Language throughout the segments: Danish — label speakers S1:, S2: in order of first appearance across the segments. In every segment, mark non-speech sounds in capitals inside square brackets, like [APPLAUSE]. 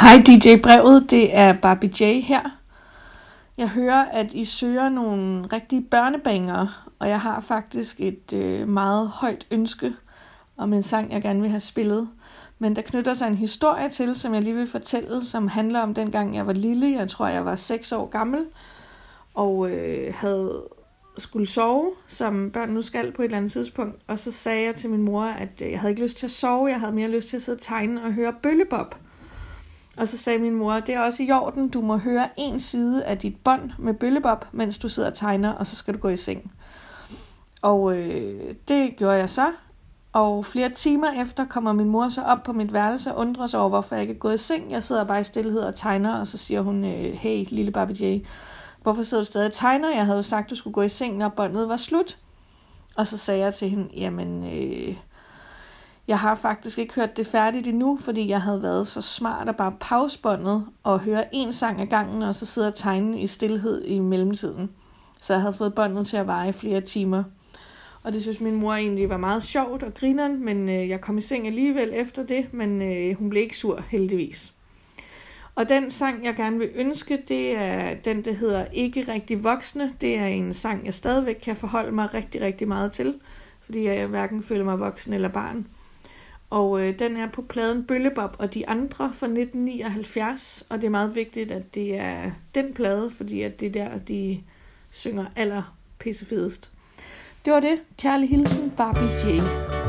S1: Hej DJ Brevet, det er Barbie J her. Jeg hører, at I søger nogle rigtige børnebanger, og jeg har faktisk et øh, meget højt ønske om en sang, jeg gerne vil have spillet. Men der knytter sig en historie til, som jeg lige vil fortælle, som handler om dengang jeg var lille. Jeg tror, jeg var 6 år gammel, og øh, havde skulle sove, som børn nu skal på et eller andet tidspunkt. Og så sagde jeg til min mor, at øh, jeg havde ikke lyst til at sove, jeg havde mere lyst til at sidde og tegne og høre bøllebop. Og så sagde min mor, det er også i orden, du må høre en side af dit bånd med bøllebop, mens du sidder og tegner, og så skal du gå i seng. Og øh, det gjorde jeg så. Og flere timer efter kommer min mor så op på mit værelse og undrer sig over, hvorfor jeg ikke er gået i seng. Jeg sidder bare i stillhed og tegner, og så siger hun, øh, hey lille Barbie J, hvorfor sidder du stadig og tegner? Jeg havde jo sagt, du skulle gå i seng, når båndet var slut. Og så sagde jeg til hende, jamen, øh, jeg har faktisk ikke hørt det færdigt endnu, fordi jeg havde været så smart at bare pause båndet og høre en sang ad gangen, og så sidde og tegne i stillhed i mellemtiden. Så jeg havde fået båndet til at vare i flere timer. Og det synes min mor egentlig var meget sjovt og grineren, men øh, jeg kom i seng alligevel efter det, men øh, hun blev ikke sur heldigvis. Og den sang, jeg gerne vil ønske, det er den, der hedder Ikke rigtig voksne. Det er en sang, jeg stadigvæk kan forholde mig rigtig, rigtig meget til, fordi jeg hverken føler mig voksen eller barn. Og øh, den er på pladen Bøllebop og de andre fra 1979, og det er meget vigtigt, at det er den plade, fordi at det er der, de synger aller pissefedest. Det var det. Kærlig hilsen, Barbie J.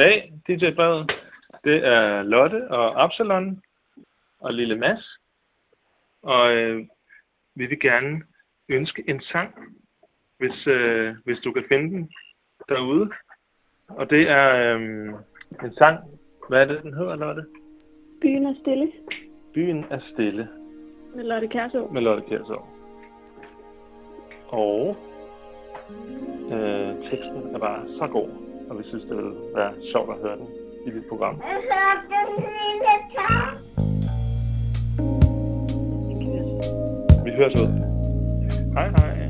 S2: Goddag, DJ Brevet. Det er Lotte og Absalon og Lille Mads. Og øh, vi vil gerne ønske en sang, hvis, øh, hvis du kan finde den derude. Og det er øh, en sang, hvad er det, den hedder, Lotte?
S3: Byen er stille
S2: Byen er stille
S3: med Lotte Kærså.
S2: med Lotte Kjærsov. Og øh, teksten er bare så god, og vi synes, det vil være sjovt at høre den i dit program. Vi høres ud. Hej hej.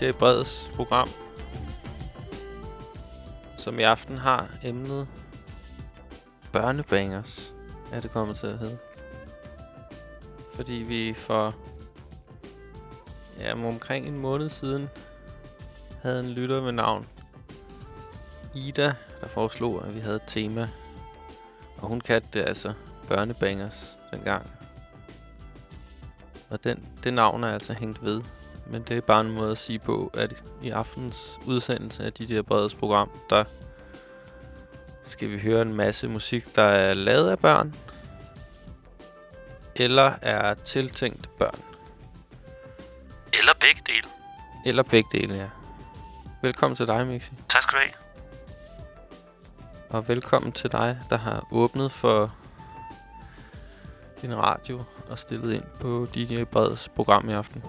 S4: DJ Breds program, som i aften har emnet børnebangers, er det kommet til at hedde. Fordi vi for ja, om omkring en måned siden havde en lytter med navn Ida, der foreslog, at vi havde et tema. Og hun kaldte det altså børnebangers dengang. Og den, det navn er altså hængt ved. Men det er bare en måde at sige på, at i aftens udsendelse af de der Breds program, der skal vi høre en masse musik, der er lavet af børn, eller er tiltænkt børn.
S5: Eller begge dele.
S4: Eller begge dele, ja. Velkommen til dig, Mixi.
S5: Tak skal du have.
S4: Og velkommen til dig, der har åbnet for din radio og stillet ind på DJ Breds program i aften.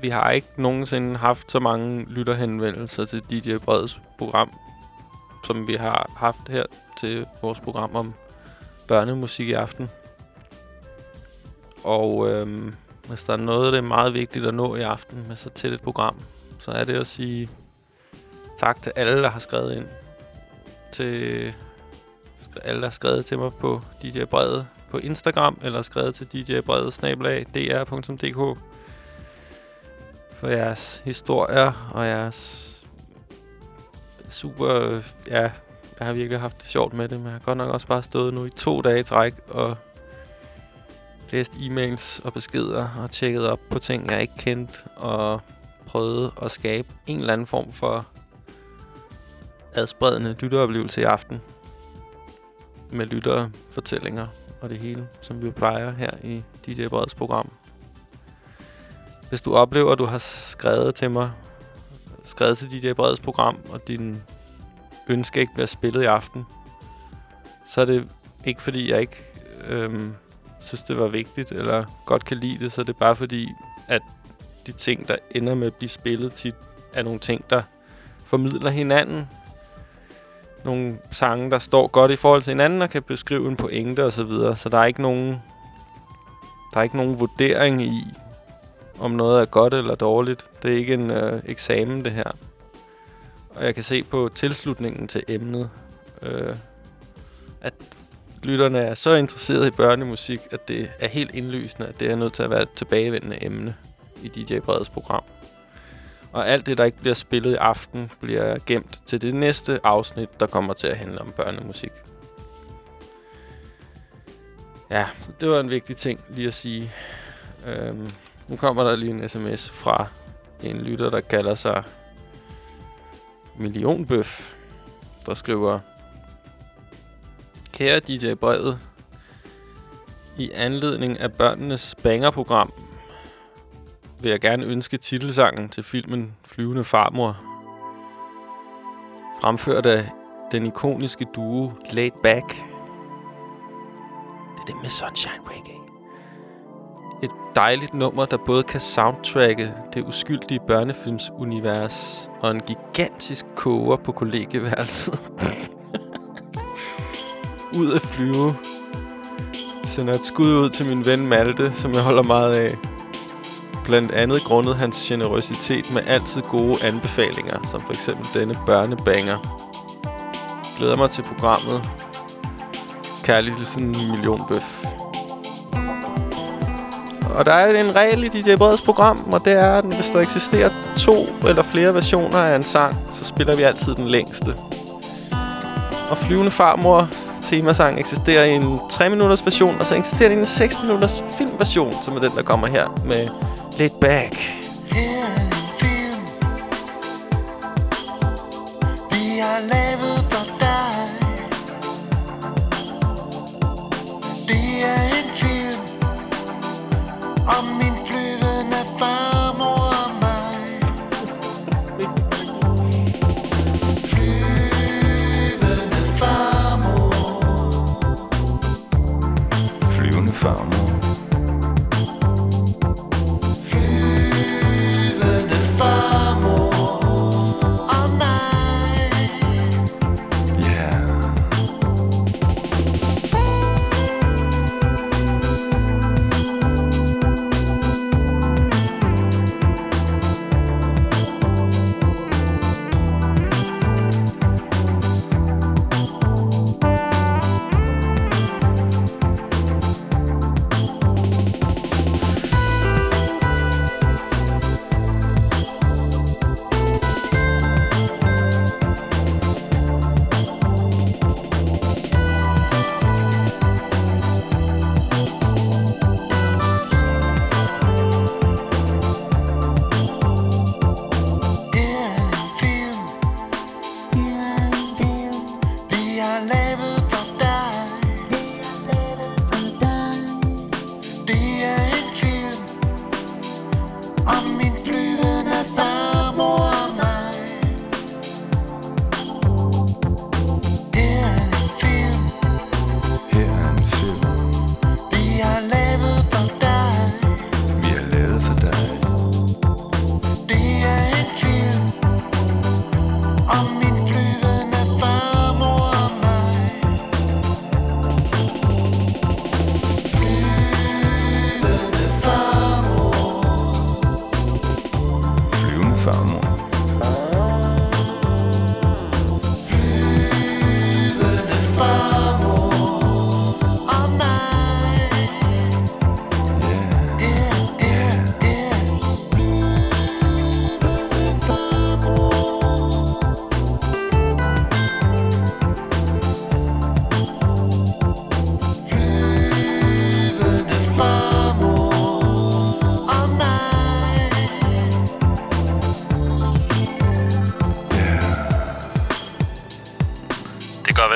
S4: Vi har ikke nogensinde haft så mange lytterhenvendelser til DJ Breds program, som vi har haft her til vores program om børnemusik i aften. Og øhm, hvis der er noget, det er meget vigtigt at nå i aften med så tæt et program, så er det at sige tak til alle, der har skrevet ind. Til alle, der har skrevet til mig på DJ Brede på Instagram, eller skrevet til djbrede.dr.dk for jeres historier og jeres super... Ja, jeg har virkelig haft det sjovt med det, men jeg har godt nok også bare stået nu i to dage i træk og læst e-mails og beskeder og tjekket op på ting, jeg ikke kendte, og prøvet at skabe en eller anden form for adspredende lytteoplevelse i aften. Med lytterfortællinger og det hele, som vi plejer her i DJ Breds program. Hvis du oplever, at du har skrevet til mig, skrevet til DJ Breds program, og din ønske ikke bliver spillet i aften, så er det ikke fordi, jeg ikke øhm, synes, det var vigtigt, eller godt kan lide det, så er det bare fordi, at de ting, der ender med at blive spillet tit, er nogle ting, der formidler hinanden. Nogle sange, der står godt i forhold til hinanden, og kan beskrive en pointe og så videre. Så der er ikke nogen, der er ikke nogen vurdering i, om noget er godt eller dårligt. Det er ikke en øh, eksamen, det her. Og jeg kan se på tilslutningen til emnet, øh, at lytterne er så interesserede i børnemusik, at det er helt indlysende, at det er nødt til at være et tilbagevendende emne i DJ Breds program. Og alt det, der ikke bliver spillet i aften, bliver gemt til det næste afsnit, der kommer til at handle om børnemusik. Ja, det var en vigtig ting lige at sige. Øhm, nu kommer der lige en sms fra en lytter, der kalder sig Millionbøf, der skriver Kære DJ Brevet, i anledning af børnenes bangerprogram vil jeg gerne ønske titelsangen til filmen Flyvende Farmor. Fremført af den ikoniske duo Laid Back. Det er det med Sunshine Reggae. Et dejligt nummer, der både kan soundtracke det uskyldige børnefilmsunivers og en gigantisk koger på kollegeværelset. [LAUGHS] ud at flyve. Sender et skud ud til min ven Malte, som jeg holder meget af. Blandt andet grundet hans generøsitet med altid gode anbefalinger, som for eksempel denne børnebanger. Glæder mig til programmet. Kærlig en millionbøf. Og der er en regel i DJ Breds program, og det er, at hvis der eksisterer to eller flere versioner af en sang, så spiller vi altid den længste. Og Flyvende Farmor temasang eksisterer i en 3 minutters version, og så eksisterer der en 6 minutters filmversion, som er den, der kommer her med Laid Back.
S6: Vi har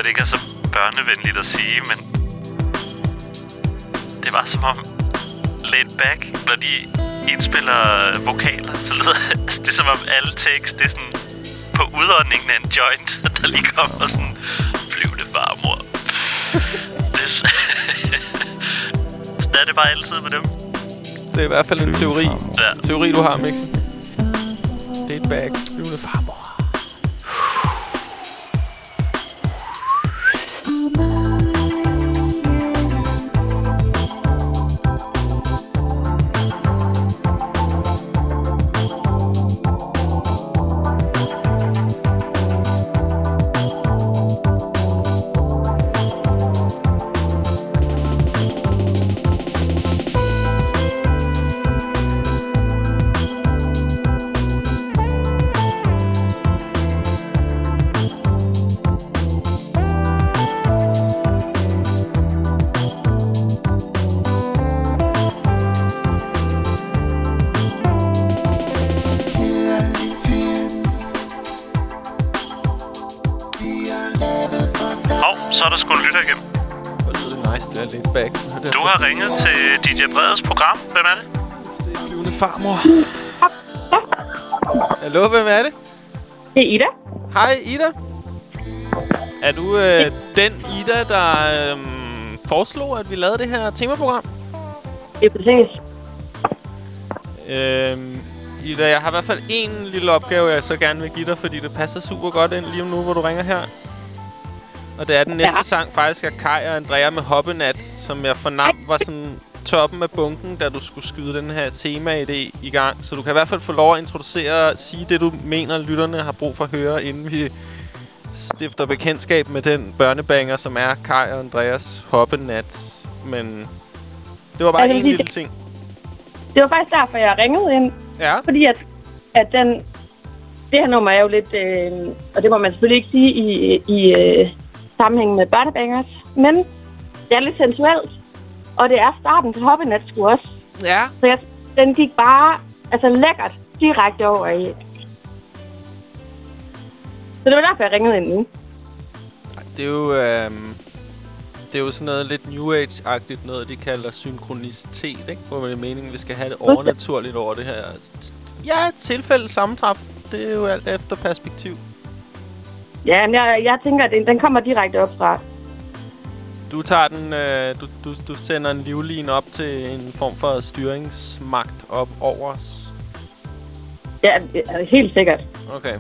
S6: det
S7: ikke er så børnevenligt at sige, men det var som om laid back, når de indspiller vokaler, så lyder [LAUGHS] altså, det er som om alle takes, det er sådan på udåndingen af en joint, [LAUGHS] der lige kommer sådan flyvende farmor. det er [LAUGHS] sådan er det bare altid med dem.
S4: Det er i hvert fald en teori.
S7: Ja.
S4: Teori, du har, Mixi. Det er
S7: har ringet til DJ Breds program. Hvem er det?
S4: Det er flyvende farmor. Hallo, hvem er det?
S8: Det er Ida.
S4: Hej, Ida. Er du øh, den Ida, der øh, foreslog, at vi lavede det her temaprogram?
S8: Det er præcis.
S4: Øh, Ida, jeg har i hvert fald en lille opgave, jeg så gerne vil give dig, fordi det passer super godt ind lige nu, hvor du ringer her. Og det er den næste
S8: Ja.
S4: sang faktisk af Kai og Andrea med Hoppenat, som jeg fornam var sådan toppen af bunken, da du skulle skyde den her tema-idé i gang. Så du kan i hvert fald få lov at introducere og sige det, du mener, lytterne har brug for at høre, inden vi stifter bekendtskab med den børnebanger, som er Kai og Andreas Hoppenat. Men det var bare
S8: Altså,
S4: en
S8: det-
S4: lille ting.
S8: Det var faktisk derfor, jeg ringede ind.
S4: Ja.
S8: Fordi at, at den, det her nummer er jo lidt, øh, og det må man selvfølgelig ikke sige i, i øh, sammenhæng med børnebangers, men det er lidt sensuelt. Og det er starten til Hoppenat sgu også.
S4: Ja.
S8: Så jeg, den gik bare altså lækkert direkte over i. Så det var derfor, jeg ringede ind nu.
S4: Det er jo, øhm, det er jo sådan noget lidt New Age-agtigt noget, de kalder synkronicitet, ikke? Hvor det er meningen, vi skal have det overnaturligt over det her. Ja, et tilfælde sammentræf. Det er jo alt efter perspektiv.
S8: Ja, men jeg, jeg tænker, at den, den kommer direkte op fra.
S4: Du tager den, øh, du, du, du sender en livlin op til en form for styringsmagt op over os.
S8: Ja, helt sikkert.
S4: Okay.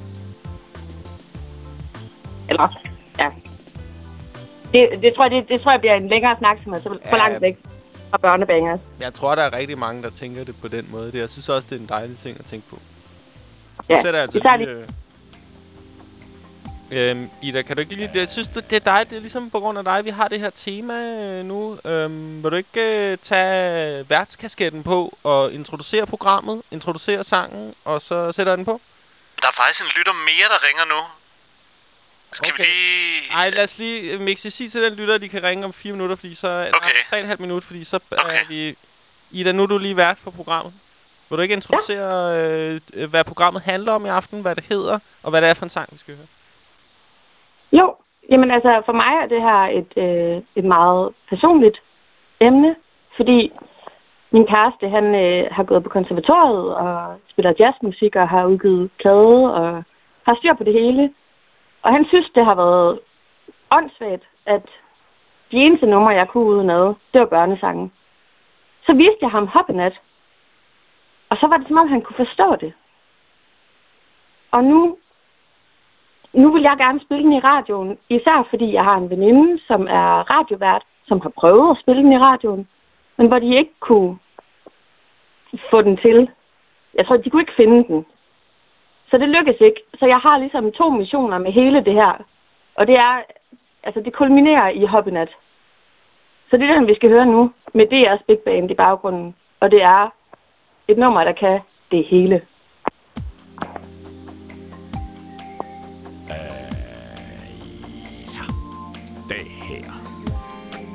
S8: Eller, ja. Det, det, tror jeg, det, det tror jeg bliver en længere snak, som er så for
S4: Ja.
S8: langt væk fra børnebangers.
S4: Jeg tror, der er rigtig mange, der tænker det på den måde. Det, jeg synes også, det er en dejlig ting at tænke på.
S8: Ja,
S4: sætter jeg altså lige... Øh... Øhm, Ida, kan du ikke lige... Jeg synes, det, det er dig. Det er ligesom på grund af dig, vi har det her tema øh, nu. Øhm, vil du ikke øh, tage værtskasketten på og introducere programmet, introducere sangen, og så sætter den på?
S7: Der er faktisk en lytter mere, der ringer nu. Skal
S4: Okay.
S7: vi lige...
S4: Ej, lad os lige øh, mixe sige til den lytter, at de kan ringe om fire minutter, fordi så... Eller
S7: Okay.
S4: tre og et halvt minut, fordi så
S7: Okay.
S4: er vi... Ida, nu er du lige vært for programmet. Vil du ikke introducere, øh, øh, hvad programmet handler om i aften, hvad det hedder, og hvad det er for en sang, vi skal høre?
S8: Jo, jamen altså, for mig er det her et, øh, et meget personligt emne, fordi min kæreste, han øh, har gået på konservatoriet og spiller jazzmusik og har udgivet plade og har styr på det hele. Og han synes, det har været åndssvagt, at de eneste numre, jeg kunne udenad, det var børnesangen. Så viste jeg ham Hoppenat, og så var det som om, han kunne forstå det. Og nu nu vil jeg gerne spille den i radioen, især fordi jeg har en veninde, som er radiovært, som har prøvet at spille den i radioen, men hvor de ikke kunne få den til. Jeg tror, de kunne ikke finde den. Så det lykkedes ikke. Så jeg har ligesom to missioner med hele det her. Og det er, altså det kulminerer i Hoppenat. Så det er den, vi skal høre nu, med DR's Big Band i baggrunden. Og det er et nummer, der kan det hele.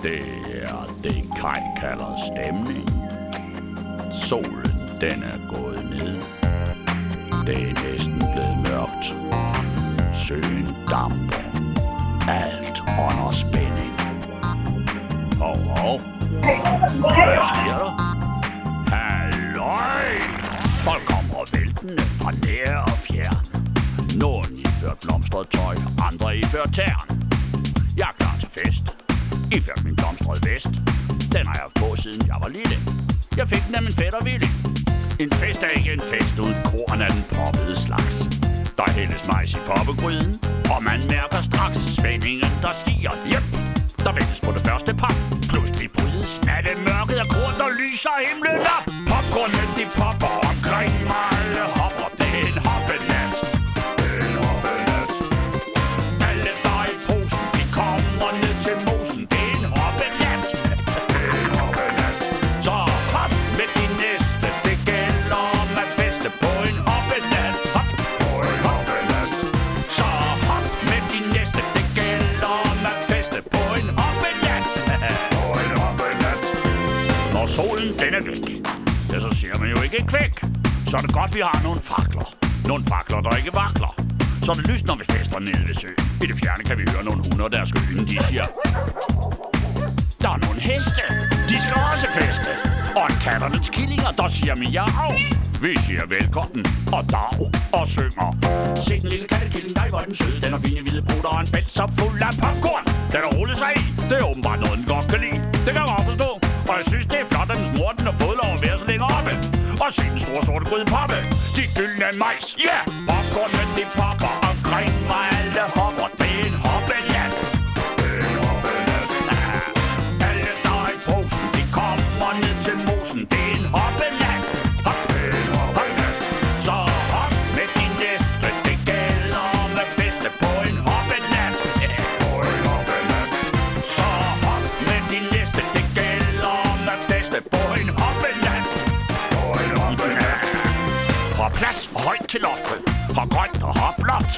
S9: Det er det Kai kalder stemning. Solen, den er gået ned. Det er næsten blevet mørkt. Søen damper. Alt under spænding. Hov, hov. Hvad sker der? Halløj! Folk kommer væltende fra nær og fjern. Nogen ført blomstret tøj, andre iført tern. Jeg er klar til fest. Iført min blomstrede vest. Den har jeg haft på siden jeg var lille. Jeg fik den af min fætter Willy. En fest er ikke en fest uden korn af den poppede slags. Der hældes majs i poppegryden, og man mærker straks spændingen, der stiger. Yep, der ventes på det første par. Pludselig brydes natten mørket af korn, der lyser himlen op. Popcornen, de popper omkring mig, alle hopper. Det er Så er det godt, vi har nogle fakler. Nogle fakler, der ikke vakler. Så det lyst, når vi fester nede ved søen. I det fjerne kan vi høre nogle hunder, der skal ynde. De siger, der er nogle heste. De skal også feste. Og en katternes killinger, der siger miau. Vi siger velkommen og dag og synger. Se den lille kattekilling, dig hvor den søde. Den har fine hvide bruder og en bælt så fuld af popcorn. Den har rullet sig i. Det er åbenbart noget, den godt kan lide. Det kan jeg godt forstå. Og jeg synes, det er flot, at den mor den har fået lov at være så. Og se den store sorte gryde poppe. De gyldne majs. Ja, yeah! popcorn, men de popper omkring mig. Højt til loftet. Fra grønt og har blåt.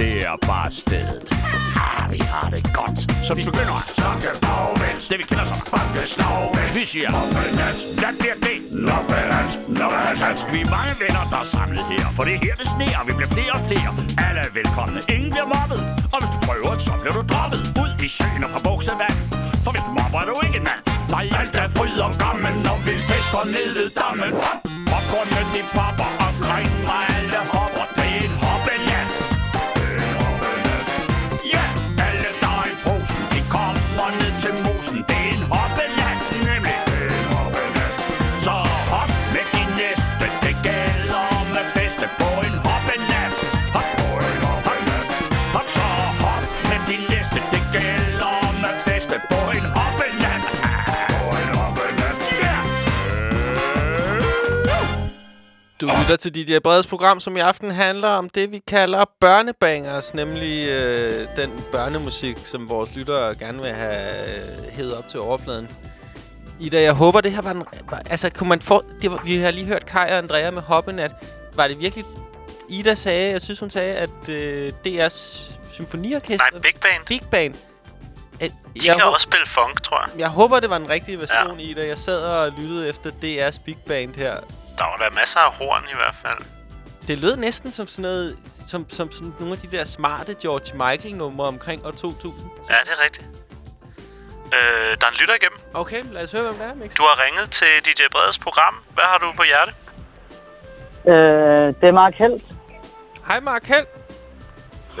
S9: Det er bare stedet. Ah, vi har det godt. Så vi begynder at snakke bagvendt. Det vi kender som bankeslavvendt. Vi siger, Noppenat, hvad bliver det? Noppenat, Noppenat. Vi er mange venner, der er samlet her. For det er her, det sneer. Vi bliver flere og flere. Alle er velkomne. Ingen bliver mobbet. Og hvis du prøver, så bliver du droppet. Ud i søen og fra buksevand. For hvis du mobber, er du ikke en mand. Nej, alt er fryd og gammel, når vi fester ned ved dammen. Hop, popcorn med de popper
S4: Du lytter til DJ Breds program, som i aften handler om det, vi kalder børnebangers, nemlig øh, den børnemusik, som vores lyttere gerne vil have øh, hævet op til overfladen. Ida, jeg håber, det her var en... Var, altså, kunne man få... Det var, vi har lige hørt Kai og Andrea med Hoppenat. Var det virkelig... Ida sagde, jeg synes, hun sagde, at øh, DR's symfoniorkester...
S7: Nej, Big Band.
S4: Big Band. At,
S7: De kan
S4: hå-
S7: også spille funk, tror jeg.
S4: jeg håber, det var den rigtige version, ja. Ida. Jeg sad og lyttede efter DR's Big Band her.
S7: Der var der masser af horn i hvert fald.
S4: Det lød næsten som sådan noget, som, som, som nogle af de der smarte George Michael-numre omkring år 2000.
S7: Ja, det er rigtigt. Øh, der er en lytter igennem.
S4: Okay, lad os høre, hvem det er, Mix.
S7: Du har ringet til DJ Breds program. Hvad har du på hjerte?
S10: Øh, det er Mark Helt.
S4: Hej, Mark Held.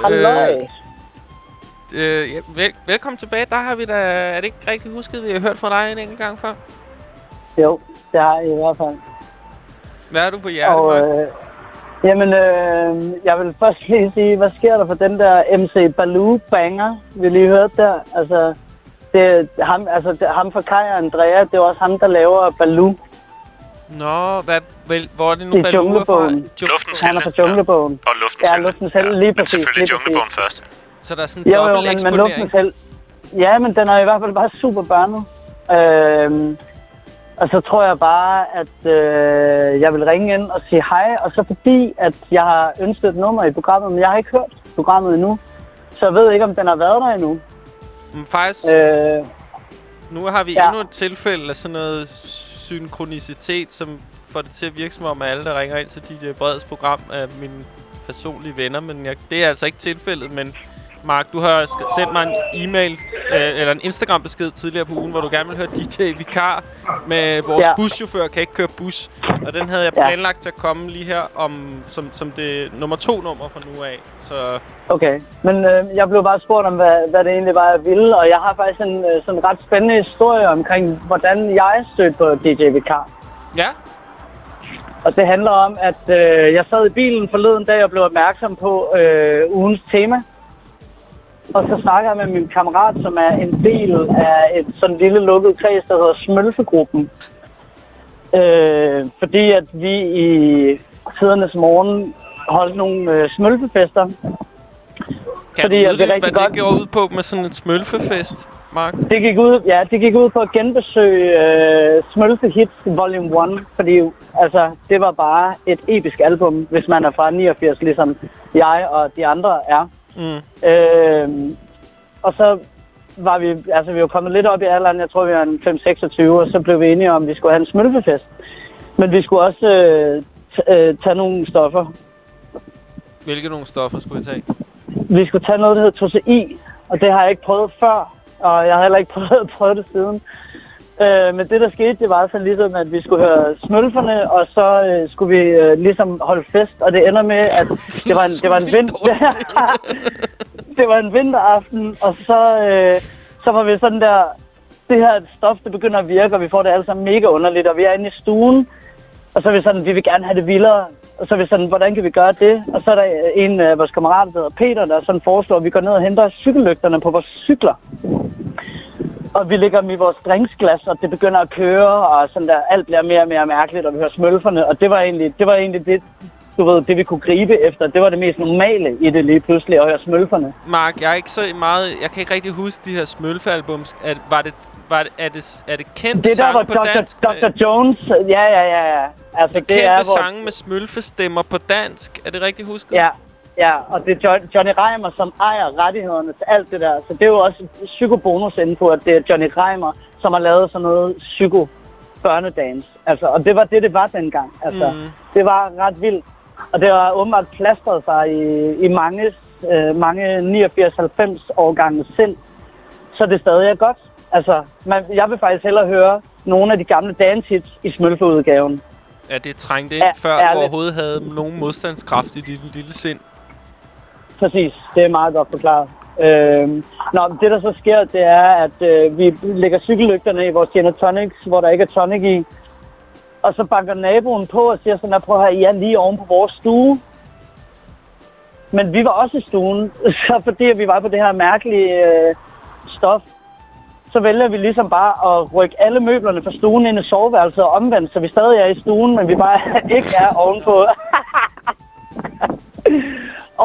S10: Halløj.
S4: Øh, øh, ja, vel, velkommen tilbage. Der har vi da... Er det ikke rigtig husket, vi har hørt fra dig en enkelt gang før?
S10: Jo, det har jeg i hvert fald.
S4: Hvad har du på hjerte,
S10: Og, øh, jamen, øh, jeg vil først lige sige, hvad sker der for den der MC Baloo banger, vi lige hørte der? Altså, det, ham, altså, det, ham fra Kai og Andrea, det er også ham, der laver Baloo
S4: Nå, hvad, vel, hvor er det nu,
S10: i
S4: Baloo er fra?
S7: Luftens
S10: Han er fra Junglebogen.
S7: Og luftens
S10: Ja. Luftens Helte, lige
S7: Men
S10: præcis,
S7: selvfølgelig
S10: lige
S7: Junglebogen først.
S4: Så der er sådan en
S10: Jo, jo, men, men
S4: eksponering.
S10: Luftens Helte... Ja, men den er i hvert fald bare super børnet. Øhm, og så tror jeg bare, at øh, jeg vil ringe ind og sige hej. Og så fordi, at jeg har ønsket et nummer i programmet, men jeg har ikke hørt programmet endnu. Så jeg ved ikke, om den har været der endnu.
S4: Men faktisk,
S10: Øh,
S4: nu har vi
S10: ja.
S4: endnu et tilfælde af sådan noget synkronicitet, som får det til at virke som om, at alle, der ringer ind til DJ Breds program, er mine personlige venner. Men jeg, det er altså ikke tilfældet, men Mark, du har sendt mig en e-mail, øh, eller en Instagram-besked tidligere på ugen, hvor du gerne vil høre DJ Vikar med vores ja. Buschauffør kan ikke køre bus. Og den havde jeg planlagt til at komme lige her om, som, som det nummer to nummer fra nu af. Så
S10: Okay, men øh, jeg blev bare spurgt om, hvad, hvad det egentlig var, jeg ville, og jeg har faktisk en øh, sådan ret spændende historie omkring, hvordan jeg stødte på DJ Vikar.
S4: ja,
S10: Og det handler om, at øh, jeg sad i bilen forleden dag og blev opmærksom på øh, ugens tema. Og så snakker jeg med min kammerat, som er en del af et sådan lille lukket kreds, der hedder Smølfegruppen. Øh, fordi at vi i tidernes morgen holdt nogle øh, smølfefester.
S4: kan
S10: Fordi
S4: du
S10: at det er
S4: uddybe,
S10: rigtig
S4: hvad
S10: godt.
S4: det går ud på med sådan en smølfefest, Mark?
S10: Det gik ud, ja, det gik ud på at genbesøge øh, Smølfe Hits Volume 1, fordi altså, det var bare et episk album, hvis man er fra 89, ligesom jeg og de andre er.
S4: Mm.
S10: Øh, og så var vi, altså vi var kommet lidt op i alderen, jeg tror vi var en 5-26, og så blev vi enige om, at vi skulle have en smølfefest. Men vi skulle også øh, øh, tage nogle stoffer.
S4: Hvilke nogle stoffer skulle I tage?
S10: Vi skulle tage noget, der hedder Tosei, og det har jeg ikke prøvet før, og jeg har heller ikke [LAUGHS] prøvet, prøvet det siden. Øh, men det, der skete, det var så ligesom, at vi skulle høre smølferne, og så øh, skulle vi øh, ligesom holde fest, og det ender med, at det var en, det var en, vind, [LAUGHS] [LAUGHS] det var en vinteraften, og så, øh, så var vi sådan der, det her stof, det begynder at virke, og vi får det alle sammen mega underligt, og vi er inde i stuen, og så er vi sådan, vi vil gerne have det vildere. Og så er vi sådan, hvordan kan vi gøre det? Og så er der en af vores kammerater, der hedder Peter, der sådan foreslår, at vi går ned og henter cykellygterne på vores cykler. Og vi lægger dem i vores drinksglas, og det begynder at køre, og sådan der, alt bliver mere og mere mærkeligt, og vi hører smølferne. Og det var egentlig det, var egentlig det du ved, det vi kunne gribe efter. Det var det mest normale i det lige pludselig, at høre smølferne.
S4: Mark, jeg er ikke så meget... Jeg kan ikke rigtig huske de her smølfealbums. Er, var det, var det, er, det, er det kendt
S10: Det der,
S4: sange
S10: hvor
S4: på
S10: Dr.
S4: dansk?
S10: Dr. Jones... Ja, ja, ja, ja. Altså,
S4: det,
S10: det
S4: kendte
S10: er, hvor,
S4: sange med smølfestemmer på dansk. Er det rigtigt husket?
S10: Ja, ja, og det er Jo- Johnny Reimer, som ejer rettighederne til alt det der. Så det er jo også psykobonus inde på, at det er Johnny Reimer, som har lavet sådan noget psyko børnedans. Altså, og det var det, det var dengang. Altså,
S4: Mm.
S10: Det var ret vildt. Og det var åbenbart plastret sig i, i mange, øh, mange 89-90 årgange sind. Så det stadig er godt. Altså, man, jeg vil faktisk hellere høre nogle af de gamle dance hits i smølfeudgaven.
S4: Ja, det trængte ind,
S10: Ja,
S4: før du
S10: ærligt.
S4: overhovedet havde nogen modstandskraft i dit lille sind.
S10: Præcis, det er meget godt forklaret. Øhm, nå, det der så sker, det er, at øh, vi lægger cykellygterne i vores gin tonics, hvor der ikke er tonic i. Og så banker naboen på og siger sådan, at prøv at I er lige oven på vores stue. Men vi var også i stuen, [LAUGHS] så fordi vi var på det her mærkelige øh, stof, så vælger vi ligesom bare at rykke alle møblerne fra stuen ind i soveværelset og omvendt, så vi stadig er i stuen, men vi bare [LAUGHS] ikke er ovenpå. [LAUGHS]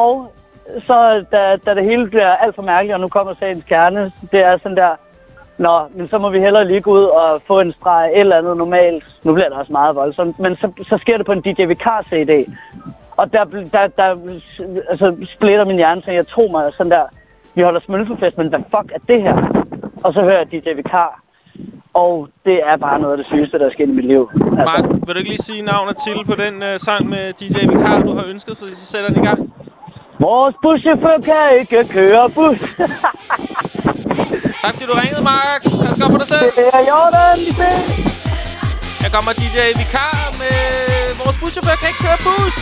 S10: og så da, da det hele bliver alt for mærkeligt, og nu kommer sagens kerne, det er sådan der, Nå, men så må vi hellere lige gå ud og få en streg et eller andet normalt. Nu bliver det også meget voldsomt, men så, så sker det på en DJ Vicar CD. Og der, der, der altså, splitter min hjerne, så jeg tog mig sådan der, vi holder smølfefest, men hvad fuck er det her? Og så hører jeg DJ Vicar. Og det er bare noget af det sygeste, der er sket i mit liv. Altså,
S4: Mark, vil du ikke lige sige navn og til på den øh, sang med DJ Vicar, du har ønsket, så så sætter den i gang?
S10: Vores buschauffør kan ikke køre bus.
S4: Tak fordi du ringede, Mark. Pas godt på dig selv.
S10: Det er Jordan, vi ses.
S4: Her kommer DJ Vikar med Vores buschauffør kan ikke køre bus.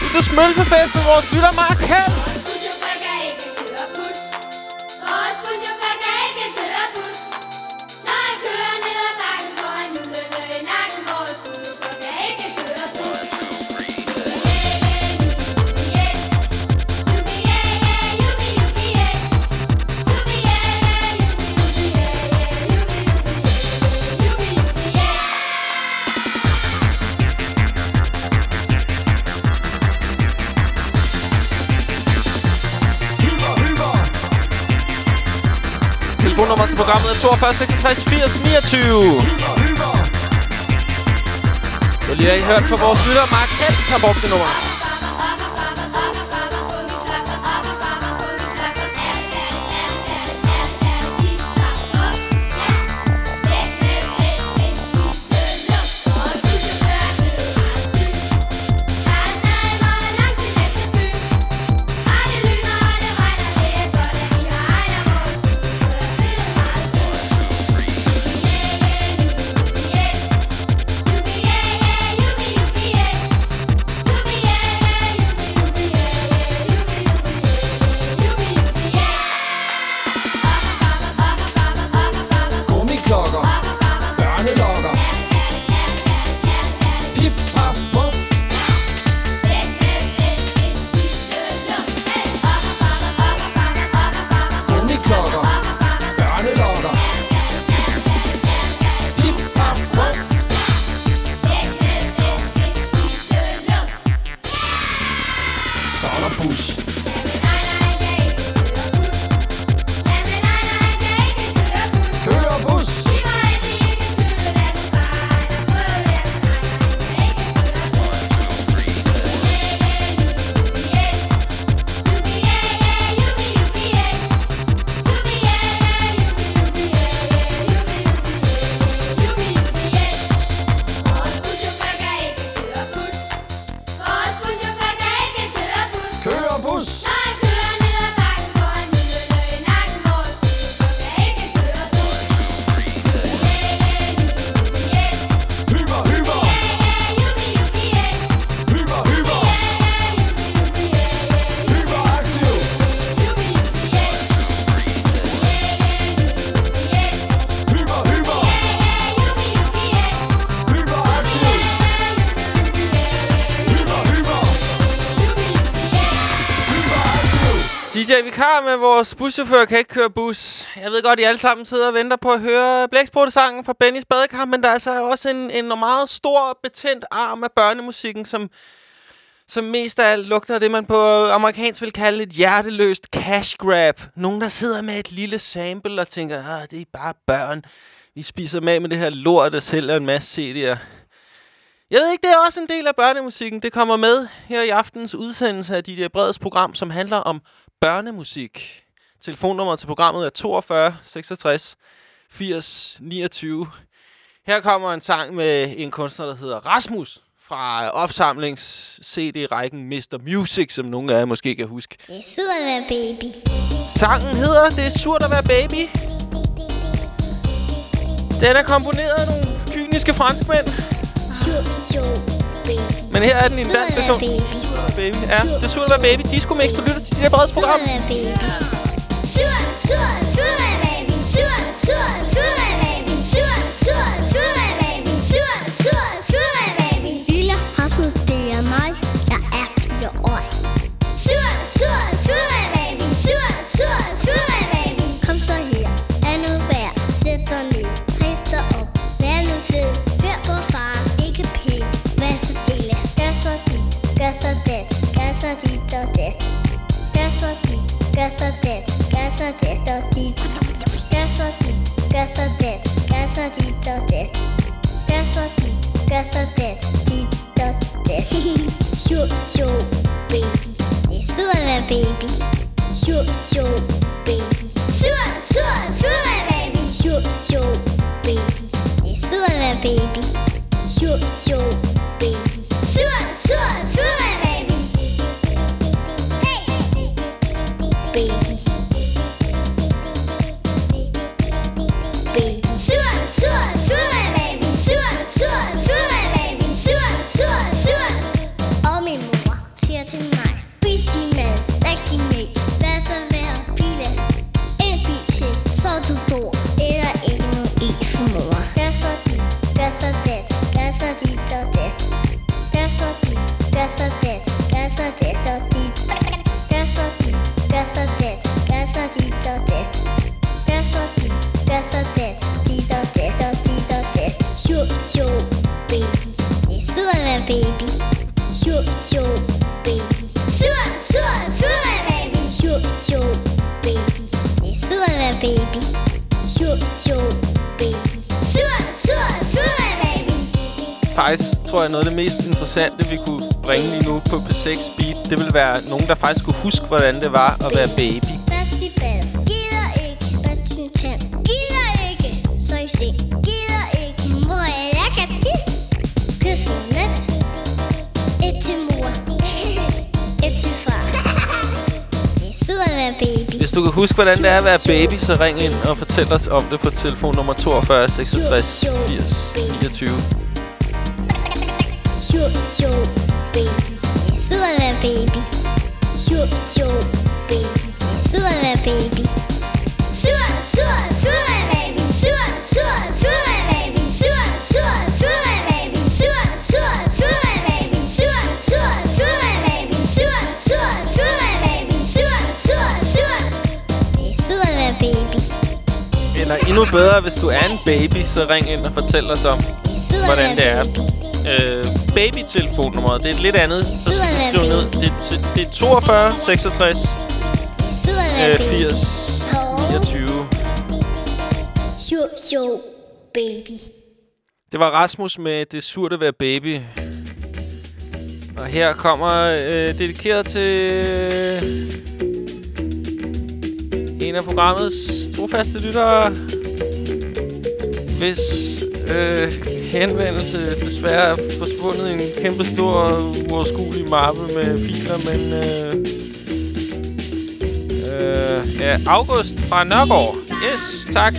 S4: Du til med vores lytter Mark Held. Telefonnummer til programmet er 42 66 80 29. Du har I hørt fra vores lytter Mark Hansen har brugt det nummer. Vikar med vores buschauffør kan ikke køre bus. Jeg ved godt, I alle sammen sidder og venter på at høre Blæksprutte-sangen fra Bennys Badekar, men der er altså også en, en meget stor, betændt arm af børnemusikken, som, som mest af alt lugter det, man på amerikansk vil kalde et hjerteløst cash grab. Nogen, der sidder med et lille sample og tænker, ah, det er bare børn. Vi spiser med med det her lort, der sælger en masse CD'er. Jeg ved ikke, det er også en del af børnemusikken. Det kommer med her i aftens udsendelse af DJ Breds program, som handler om børnemusik. Telefonnummeret til programmet er 42 66 80 29. Her kommer en sang med en kunstner, der hedder Rasmus fra opsamlings-CD-rækken Mr. Music, som nogle af jer måske kan huske.
S2: Det er sødt at være baby.
S4: Sangen hedder Det er surt at være baby. Den er komponeret af nogle kyniske franskmænd.
S2: Jo, jo.
S4: Men her er den i en dansk version.
S2: baby.
S4: Ja, det er være baby. Disco Mix, du lytter til her breds program.
S2: være baby. Dit, gør så det, gør så det og dit. Gør så dit, gør så det, gør så dit og det. Gør så dit, gør så det, dit og det. Jo, jo, baby. Det er sødt at være baby. Jo, jo, baby. Sur, sur, sur er baby. Jo, jo, baby. Det er sødt at være baby. Jo, jo, baby. Dit og det. Gør så dit, gør så det, dit og det og dit og det. Jo, jo, baby. Det er sødt at være baby. Jo, jo, baby. Sur, sur, sur er baby. Jo, jo, baby. Det er sødt at være baby. Jo, jo, baby. Sur, sur, sur er baby.
S4: Faktisk tror jeg, noget af det mest interessante, vi kunne bringe lige nu på P6 Beat, det ville være nogen, der faktisk kunne huske, hvordan det var at være baby. Du kan huske, hvordan det er at være baby, så ring ind og fortæl os om det på telefonnummer 42 66 80 29.
S2: Jo, jo, baby. Det er sødt være baby. Jo, jo, baby. Det er være baby. Sur, sur,
S4: Eller endnu bedre, hvis du er en baby, så ring ind og fortæl os om, hvordan det er. Øh, baby-telefonnummeret, det er lidt andet. Så skal du skrive ned. Det, er det er 42 66 øh, 80 29.
S2: Jo, jo, baby.
S4: Det var Rasmus med Det er surt at være baby. Og her kommer øh, dedikeret til en af programmets trofaste lyttere, hvis øh, henvendelse desværre er forsvundet i en kæmpe stor uoverskuelig mappe med filer, men øh, øh, ja, August fra Nørgaard. Yes, tak.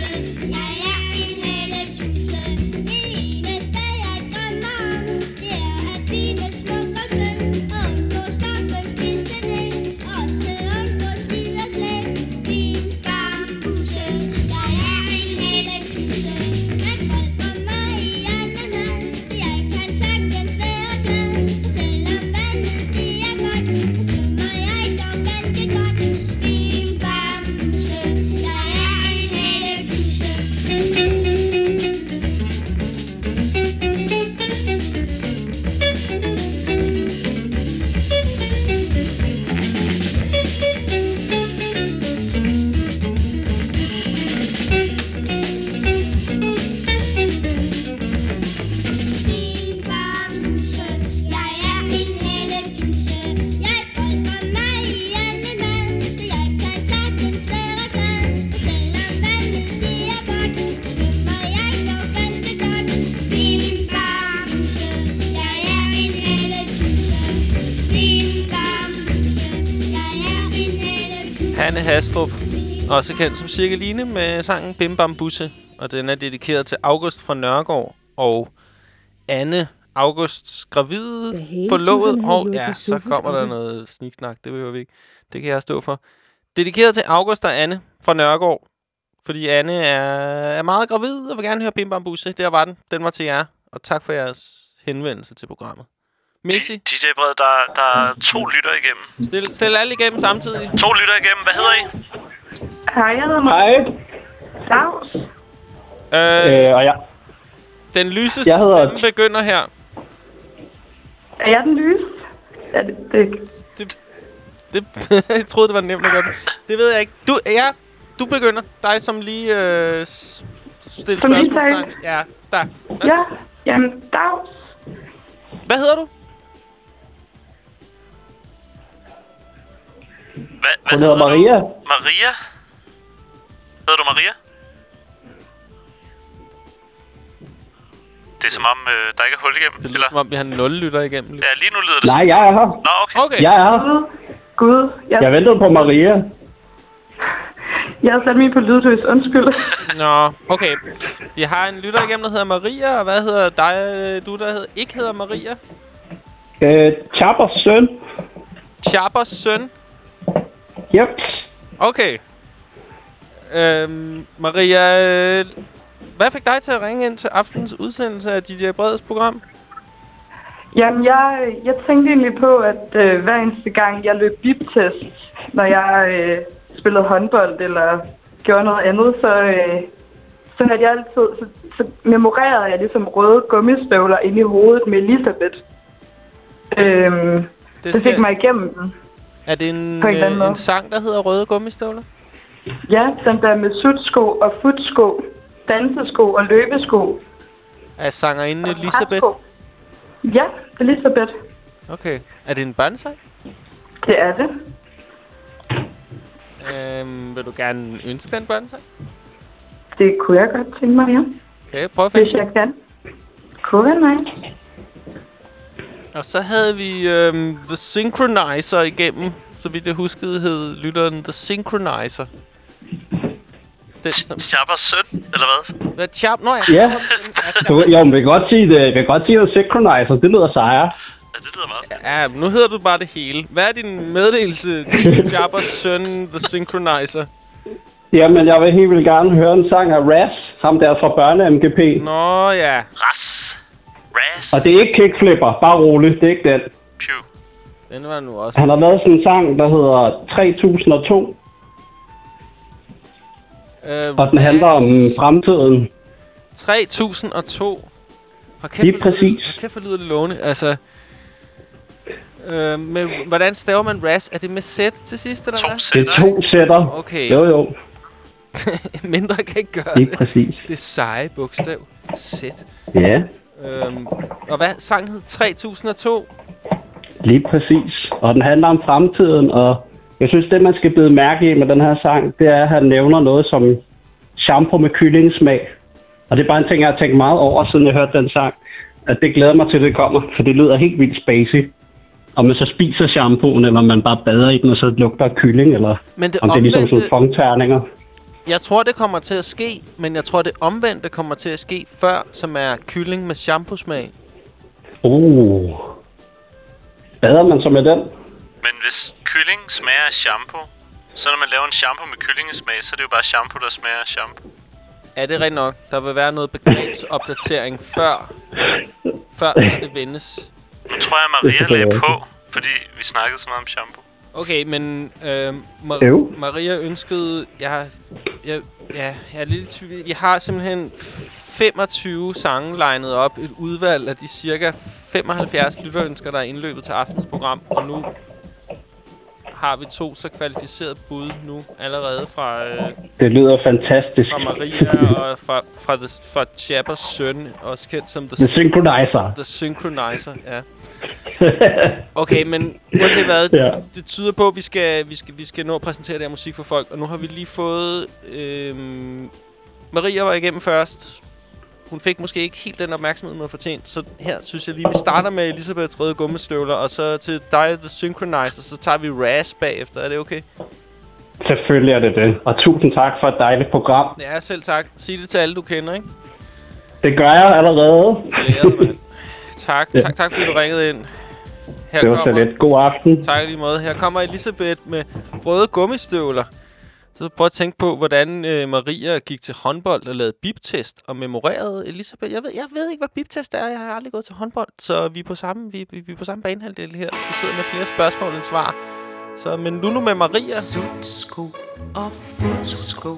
S4: Også kendt som Cirkeline, med sangen Bim Bam Busse. Og den er dedikeret til August fra Nørregård og Anne Augusts gravide
S11: havde
S4: Og ja, så kommer der noget sniksnak. Det behøver vi ikke. Det kan jeg stå for. Dedikeret til August og Anne fra Nørregård. Fordi Anne er, er meget gravid og vil gerne høre Bim Bam Busse. Der var den. Den var til jer. Og tak for jeres henvendelse til programmet. Mixi,
S7: DJ Bred, der, der er to lytter igennem.
S4: stil, stil alle igennem samtidig.
S7: To lytter igennem. Hvad hedder I?
S12: Hej, jeg hedder
S13: Hej,
S12: Claus.
S4: Øh,
S13: øh, og jeg,
S4: den lyseste
S13: jeg hedder-
S4: stemme begynder her.
S12: Er jeg den lyse? Ja, det, det,
S4: Det, det, [LAUGHS] jeg troede, det var nemt at gøre det. Det ved jeg ikke. Du, ja, du begynder. Dig, som lige øh, s- stille
S12: Som lige
S4: spørgsmål. Ja, der.
S12: ja, jamen, Dags.
S4: Hvad hedder du?
S7: Hvad, hvad
S13: hun hedder Maria.
S7: Du? Maria? Hedder du Maria? Det er som om, øh, der ikke er hul igennem.
S4: Det lyder,
S7: Eller?
S4: som om vi har 0 lytter igennem.
S7: Ja, lige nu lyder det
S13: Nej, jeg er her.
S7: Nå, okay.
S4: Okay.
S13: Jeg er her.
S12: Gud. Jeg,
S13: Jeg ventede på Maria.
S12: jeg har sat mig på lydløs. Undskyld. [LAUGHS]
S4: Nå, okay. Vi har en lytter igennem, der hedder Maria. Og hvad hedder dig, øh, du, der hedder, ikke hedder Maria?
S13: Øh, Chappers søn.
S4: Chappers søn.
S13: Yep.
S4: Okay. Øhm, Maria, hvad fik dig til at ringe ind til aftens udsendelse af DJ Breds program?
S12: Jamen, jeg, jeg tænkte egentlig på, at øh, hver eneste gang, jeg løb biptest, når jeg øh, spillede håndbold eller gjorde noget andet, så, øh, så havde jeg altid, så, så memorerede jeg ligesom røde gummistøvler ind i hovedet med Elisabeth. Øhm,
S4: Det
S12: det fik mig igennem den.
S4: Er det en,
S12: På en
S4: øh, en sang, der hedder Røde Gummistøvler?
S12: Ja, den der med sutsko og futsko, dansesko og løbesko.
S4: Af sangerinden Elisabeth?
S12: Træsko. Ja, Elisabeth.
S4: Okay. Er det en børnesang?
S12: Det er det.
S4: Øhm, vil du gerne ønske den børnesang?
S12: Det kunne jeg godt tænke mig, ja.
S4: Okay, prøv at
S12: Hvis
S4: finde
S12: jeg kan. Kunne være nice.
S4: Og så havde vi øhm, The Synchronizer igennem. Så vidt jeg huskede, hed lytteren The Synchronizer. Den, som,
S7: Chappers søn, eller hvad?
S4: hvad, Chap, nå ja.
S13: Ja. Jo, men vi kan godt sige det. Vi kan godt sige det synchronizer. Det lyder sejere.
S7: Ja, det lyder meget.
S4: Ja, men nu hedder du bare det hele. Hvad er din meddelelse [LAUGHS] Chappers søn, The Synchronizer?
S13: Jamen, jeg vil helt vildt gerne høre en sang af Raz. Ham der fra børne-MGP.
S4: Nå ja.
S7: Ras. Ras.
S13: Og det er ikke kickflipper. Bare roligt. Det er ikke den.
S7: Pew.
S4: Den var nu også.
S13: Han har lavet sådan en sang, der hedder 3002.
S4: Øh,
S13: Og den handler om fremtiden.
S4: 3002. Hold kæft,
S13: Lige præcis.
S4: Hold kæft, lyder det lovende. Altså, øh, med, hvordan staver man RAS? Er det med Z til sidst, eller hvad?
S13: Det er to sætter.
S4: Okay.
S13: Jo, jo. [LAUGHS]
S4: Mindre kan ikke gøre
S13: Lige
S4: det.
S13: præcis.
S4: Det seje bogstav. Z.
S13: Ja,
S4: Øhm, og hvad? Sangen hed 3002.
S13: lige præcis. Og den handler om fremtiden, og jeg synes, det man skal bide mærke i med den her sang, det er, at han nævner noget som shampoo med kyllingesmag. Og det er bare en ting, jeg har tænkt meget over, siden jeg hørte den sang. At det glæder mig til, det kommer, for det lyder helt vildt spacey. Om man så spiser shampooen, eller om man bare bader i den, og så lugter kylling, eller
S4: Men det
S13: om det er ligesom sådan fongterninger.
S4: Jeg tror, det kommer til at ske, men jeg tror, det omvendte kommer til at ske før, som er kylling med shampoo-smag.
S13: Uh. Bader man så med den?
S7: Men hvis kylling smager af shampoo, så når man laver en shampoo med kyllingesmag, så er det jo bare shampoo, der smager af shampoo.
S4: Er det rent nok? Der vil være noget begrebsopdatering før, før det vendes.
S7: Nu tror jeg, Maria lagde på, fordi vi snakkede så meget om shampoo.
S4: Okay, men øh, Ma-
S13: Jo.
S4: Maria ønskede... Jeg, jeg, ja, jeg er lidt i tvivl. Vi har simpelthen 25 sange legnet op. Et udvalg af de cirka 75 lytterønsker, der er indløbet til aftens program. Og nu har vi to så kvalificerede bud nu allerede fra, øh,
S13: Det lyder fantastisk.
S4: fra Maria og fra, fra, the, fra Chappers søn, også kendt som The,
S13: The Synchronizer.
S4: The Synchronizer, ja. [LAUGHS] Okay, men uanset hvad,
S13: Ja.
S4: det, det tyder på, at vi skal, vi, skal, vi skal nå at præsentere det her musik for folk. Og nu har vi lige fået... Øhm, Maria var igennem først. Hun fik måske ikke helt den opmærksomhed, hun havde fortjent. Så her synes jeg lige, vi starter med Elisabeths røde gummistøvler. Og så til dig, The Synchronizer, så tager vi Raz bagefter. Er det okay?
S13: Selvfølgelig er det det. Og tusind tak for et dejligt program.
S4: Ja, selv tak. Sig det til alle, du kender, ikke?
S13: Det gør jeg allerede.
S4: Glæder, mand. Tak, tak, tak fordi du ringede ind. Her
S13: Det var så lidt. God aften.
S4: Tak i lige måde. Her kommer Elisabeth med røde gummistøvler. Så prøv at tænke på, hvordan øh, Maria gik til håndbold og lavede biptest og memorerede Elisabeth. Jeg ved, jeg ved ikke, hvad biptest er. Jeg har aldrig gået til håndbold, så vi er på samme, vi, vi, vi er på samme banehalvdel her. Så du sidder med flere spørgsmål end svar. Så, men nu nu med Maria.
S14: Sutsko og fodsko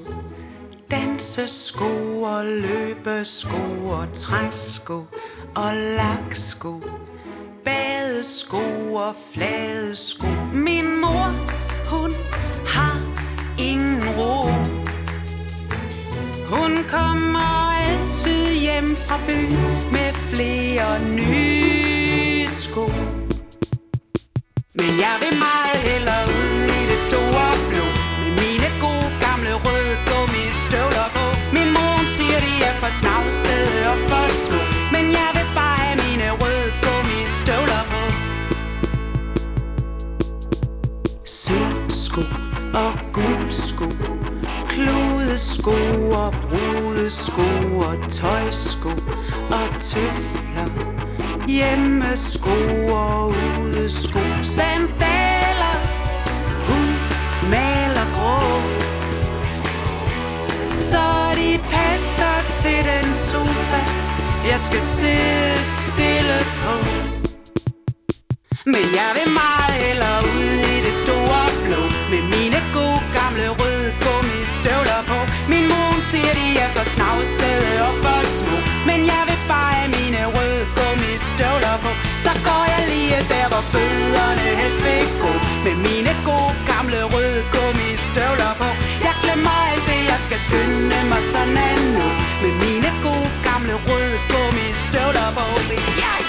S14: Dansesko og løbesko og træsko og laksko. Badesko og fladesko Min mor, hun har ingen ro. Hun kommer altid hjem fra byen med flere nye sko. Men jeg vil meget hellere ud i det store blå Med mine gode gamle røde for snavsede og for små Men jeg vil bare have mine røde gummistøvler på. Sølvsko og guldsko. Kludesko og brudesko og tøjsko og tøfler. Hjemmesko og udesko. Sandaler. Hun maler grå. Så de passer til den sofa Jeg skal sidde stille på. Men jeg vil meget hellere ud i det store blå Med mine gode gamle røde gummistøvler på. Min mor hun siger de er for snavsede og for små Men jeg vil bare have mine røde gummistøvler på. Så går jeg lige der hvor fødderne helst vil gå Med mine gode gamle røde gummistøvler på. Jeg glemmer skynde mig sådan nu. Med mine gode gamle røde gummistøvler på yeah!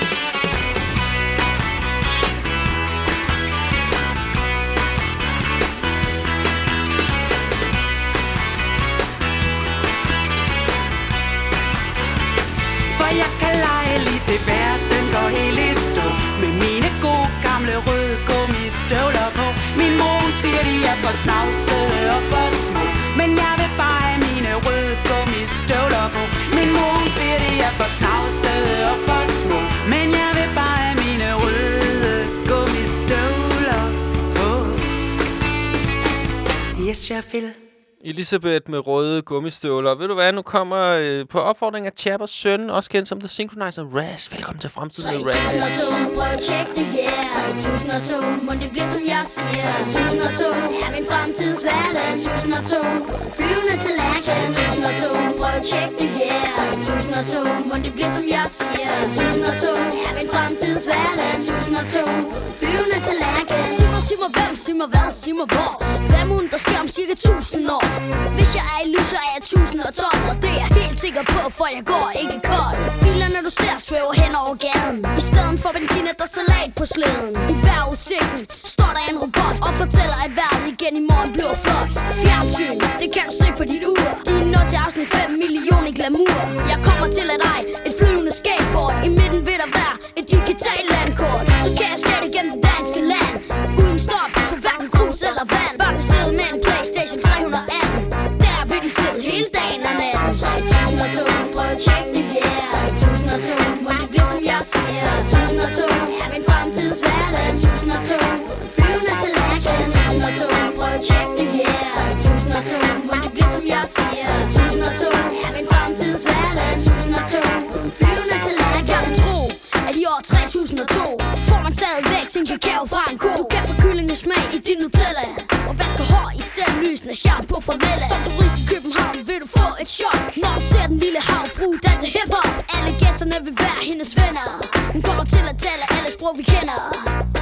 S14: For jeg kan lege lige til verden går helt i stå. Med mine gode gamle røde gummistøvler på. Min mor siger de er for snavsede og for snavsede og for små. Men jeg vil bare have mine røde gummistøvler på. Yes, jeg vil.
S4: Elisabeth med røde gummistøvler. Ved du hvad, nu kommer øh, på opfordring af Chappers søn, også kendt som The Synchronizer, Raz. Velkommen til fremtiden med Raz.
S2: 3002, prøv at tjekke det, yeah 3002, må det bliver som jeg siger 3002, er min fremtidsverden. 3002, flyvende til land 3002, prøv at tjekke det, yeah 3002, må det bliver som jeg siger 3002, er min fremtidsverden. 3002, flyvende til land
S15: Sig mig, sig mig hvem, sig mig hvad, sig mig hvor Hvad må der sker om cirka 1000 år hvis jeg er i lys, så er jeg tusind Og det er jeg helt sikker på, for jeg går ikke kold. Bilerne du ser svæver hen over gaden. I stedet for benzin er der salat på slæden. I vejrudsigten står der en robot Og fortæller at vejret igen i morgen bliver flot. Fjernsyn, det kan du se på dit ur. De er nået til afsnit 5 millioner i glamour. Jeg kommer til at dig et
S2: prøv at tjek det, yeah 3002, må det blive som jeg siger. 3002, er min fremtids hverdag 3002, flyvende til land. 3002, prøv at tjek det, yeah. 3002, må det blive som jeg siger. 3002, er min fremtids hverdag 3002, flyvende til
S15: Jeg vil tro, at i år 3002 Får man taget sin kakao fra en ko. Du kan få kyllingesmag i din Nutella. Og vasker hår i selvlysende shampoo fra Vella Som turist i København vil du få et chok. Når du ser den lille alle gæsterne vil være hendes venner. Hun kommer til at tale alle sprog vi kender.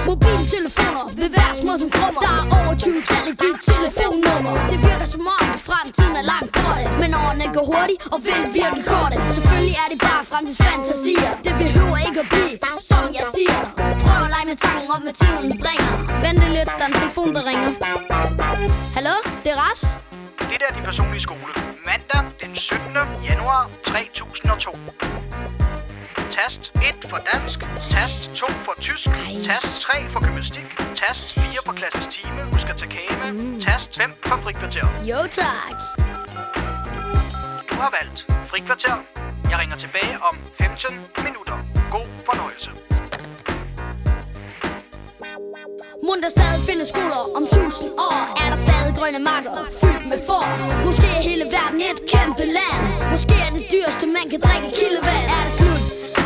S15: Mobiltelefoner vil være små som krummer Der er over 20 tal i dit telefonnummer. Det virker som om at fremtiden er langt borte Men årene går hurtigt og vil virke korte Selvfølgelig er det bare fremtidsfantasier. Det behøver ikke at blive, som jeg siger. Prøv at lege med tanken om, hvad tiden bringer. Vent lidt, der er en telefon, der ringer. Hallo, det er Ras?
S16: Det der er din personlige skole. Mandag den 17. januar 3002. Tast 1 for dansk. Tast 2 for tysk. Tast 3 for gymnastik. Tast 4 for klassisk time. Husk at tage kage med. Tast 5 for frikvarter.
S15: Jo tak.
S16: Du har valgt frikvarter. Jeg ringer tilbage om 15 minutter. God fornøjelse.
S15: Må der stadig findes skoler om tusind år Er der stadig grønne marker fyldt med får Måske er hele verden et kæmpe land Måske er det dyreste man kan drikke kildevand Er det slut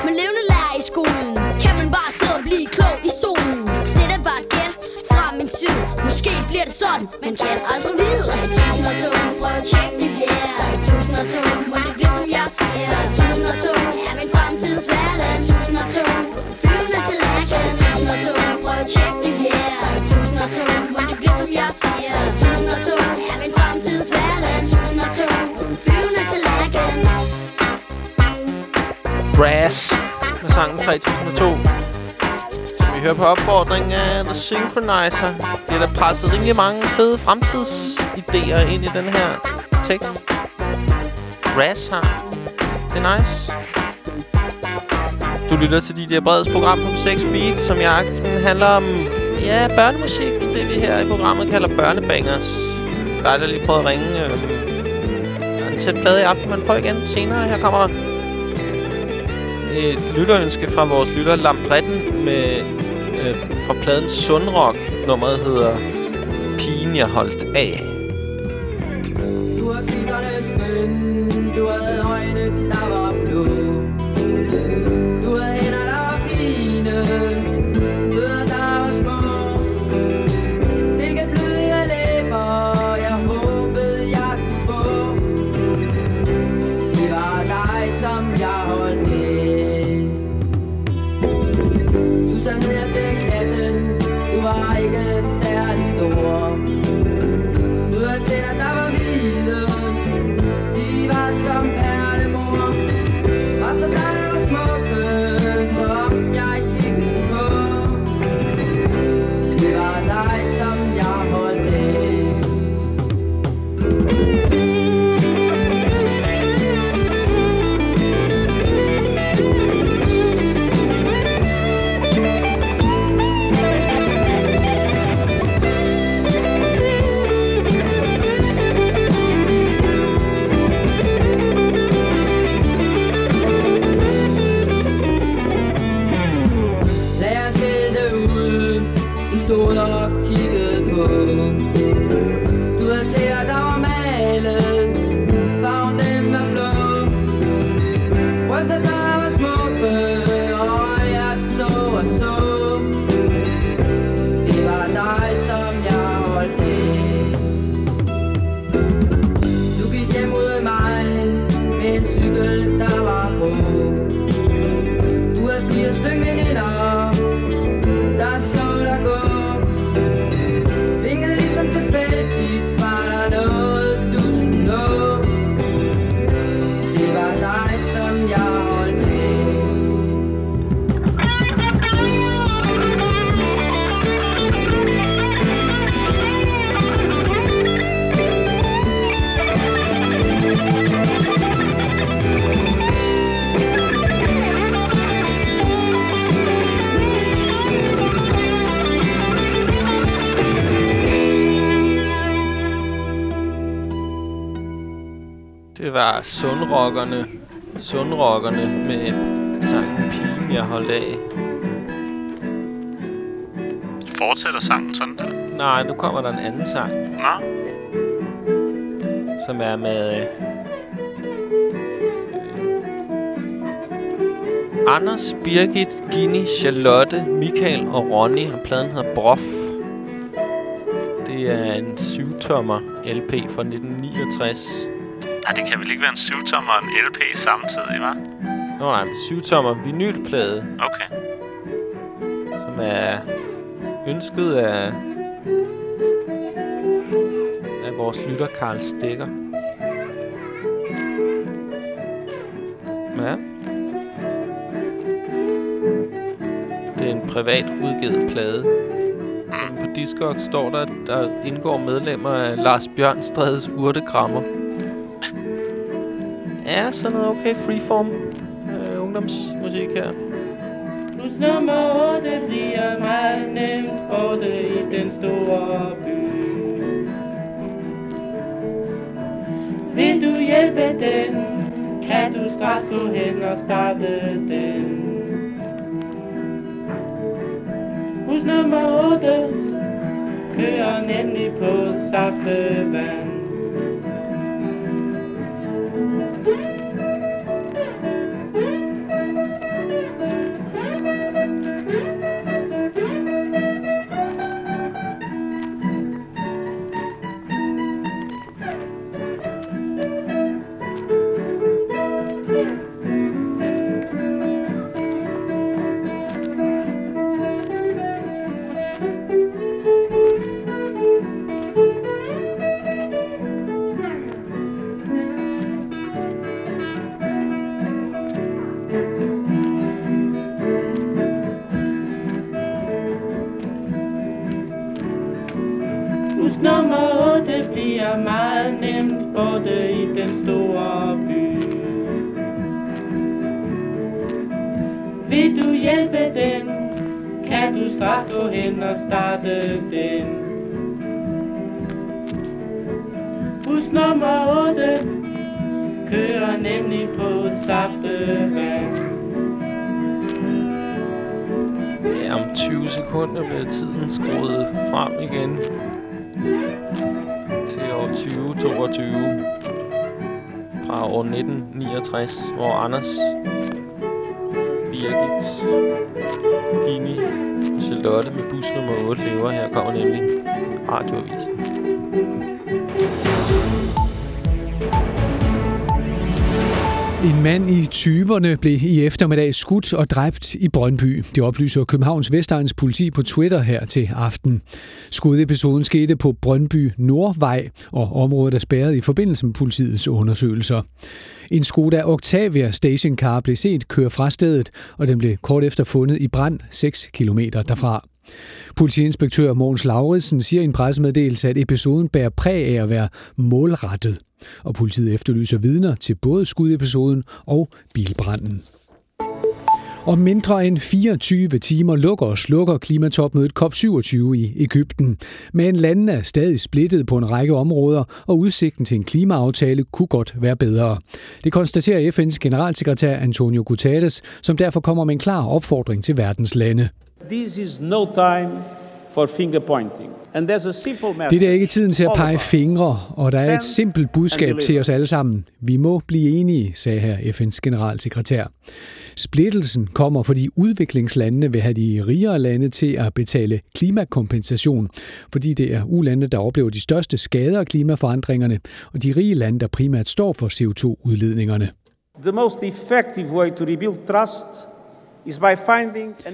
S15: men levende lærer i skolen. Kan man bare sidde og blive klog i solen? Det er bare et gæt fra min tid. Måske bliver det sådan, man kan aldrig vide. Så i 1002, prøv at tjekke det her. Så i 1002, må det blive som jeg siger. Så i 1002, er min fremtids hverdag 1002, flyvende til land Så i 1002, prøv at tjekke det her. Så i 1002, må det blive som jeg siger. Så i 1002, er min fremtids hverdag 1002,
S4: Brass med sangen 3002. Som vi hører på opfordring af The Synchronizer. Det er der presset rimelig mange fede fremtidsidéer ind i den her tekst. Brass har. Det er nice. Du lytter til DJ Breds program på 6 Beat, som i aften handler om ja, børnemusik. Det vi her i programmet kalder børnebangers. Det er er der lige prøve at ringe. Øh, en tæt plade i aften, men prøv igen senere. Her kommer et lytterønske fra vores lytter Lampretten med øh, fra pladen Sundrock. Nummeret hedder Pigen, jeg holdt af.
S17: Du har kiggerne skøn, du havde øjne, der var blå.
S4: Sundrockerne. Sundrockerne med sangen Pigen, jeg holdt af.
S7: Fortsætter sangen sådan der?
S4: Nej, nu kommer der en anden sang,
S7: Nå,
S4: som er med... Øh, Anders, Birgit, Gini, Charlotte, Michael og Ronny, og pladen hedder Brof. Det er en 7-tommer LP fra 1969.
S7: Nej, det kan vel ikke være en 7-tommer og en LP samtidig, hva'?
S4: Nå nej, en 7-tommer vinylplade,
S7: Okay.
S4: som er ønsket af, af vores lytter Karl Stikker. Ja. Det er en privat udgivet plade. Men På Discog står der, at der indgår medlemmer af Lars Bjørnstrædes urtekrammer. Sådan noget okay freeform. Øh, ungdomsmusik her.
S18: Plus nummer 8 bliver meget nemt borte i den store by. Vil du hjælpe den, kan du straks gå hen og starte den. Hus nummer 8 kører nemlig på saftevand. Vil du hjælpe den, kan du straks gå hen og starte den. Bus nummer 8 kører nemlig på saftevand.
S4: Ja, om 20 sekunder bliver tiden skruet frem igen. Til år 2022. Fra år 1969, hvor Anders, Birgit, Gini, Charlotte med bus nummer 8 lever. Her kommer nemlig radioavisen.
S19: En mand i 20'erne blev i eftermiddag skudt og dræbt i Brøndby. Det oplyser Københavns Vestegns politi på Twitter her til aften. Skudepisoden skete på Brøndby Nordvej, og området er spærret i forbindelse med politiets undersøgelser. En Skoda Octavia stationcar blev set køre fra stedet, og den blev kort efter fundet i brand 6 km derfra. Politiinspektør Mogens Lauritsen siger i en pressemeddelelse, at episoden bærer præg af at være målrettet. Og politiet efterlyser vidner til både skudepisoden og bilbranden. Om mindre end 24 timer lukker og slukker klimatopmødet COP27 i Ægypten. Men landene er stadig splittet på en række områder, og udsigten til en klimaaftale kunne godt være bedre. Det konstaterer FN's generalsekretær Antonio Guterres, som derfor kommer med en klar opfordring til verdens lande.
S20: This is no time for finger pointing.
S19: Det er ikke tiden til at pege fingre, og der er et simpelt budskab til os alle sammen. Vi må blive enige, sagde her FN's generalsekretær. Splittelsen kommer, fordi udviklingslandene vil have de rigere lande til at betale klimakompensation, fordi det er ulande, der oplever de største skader af klimaforandringerne, og de rige lande, der primært står for CO2-udledningerne.
S20: The most effective way to rebuild trust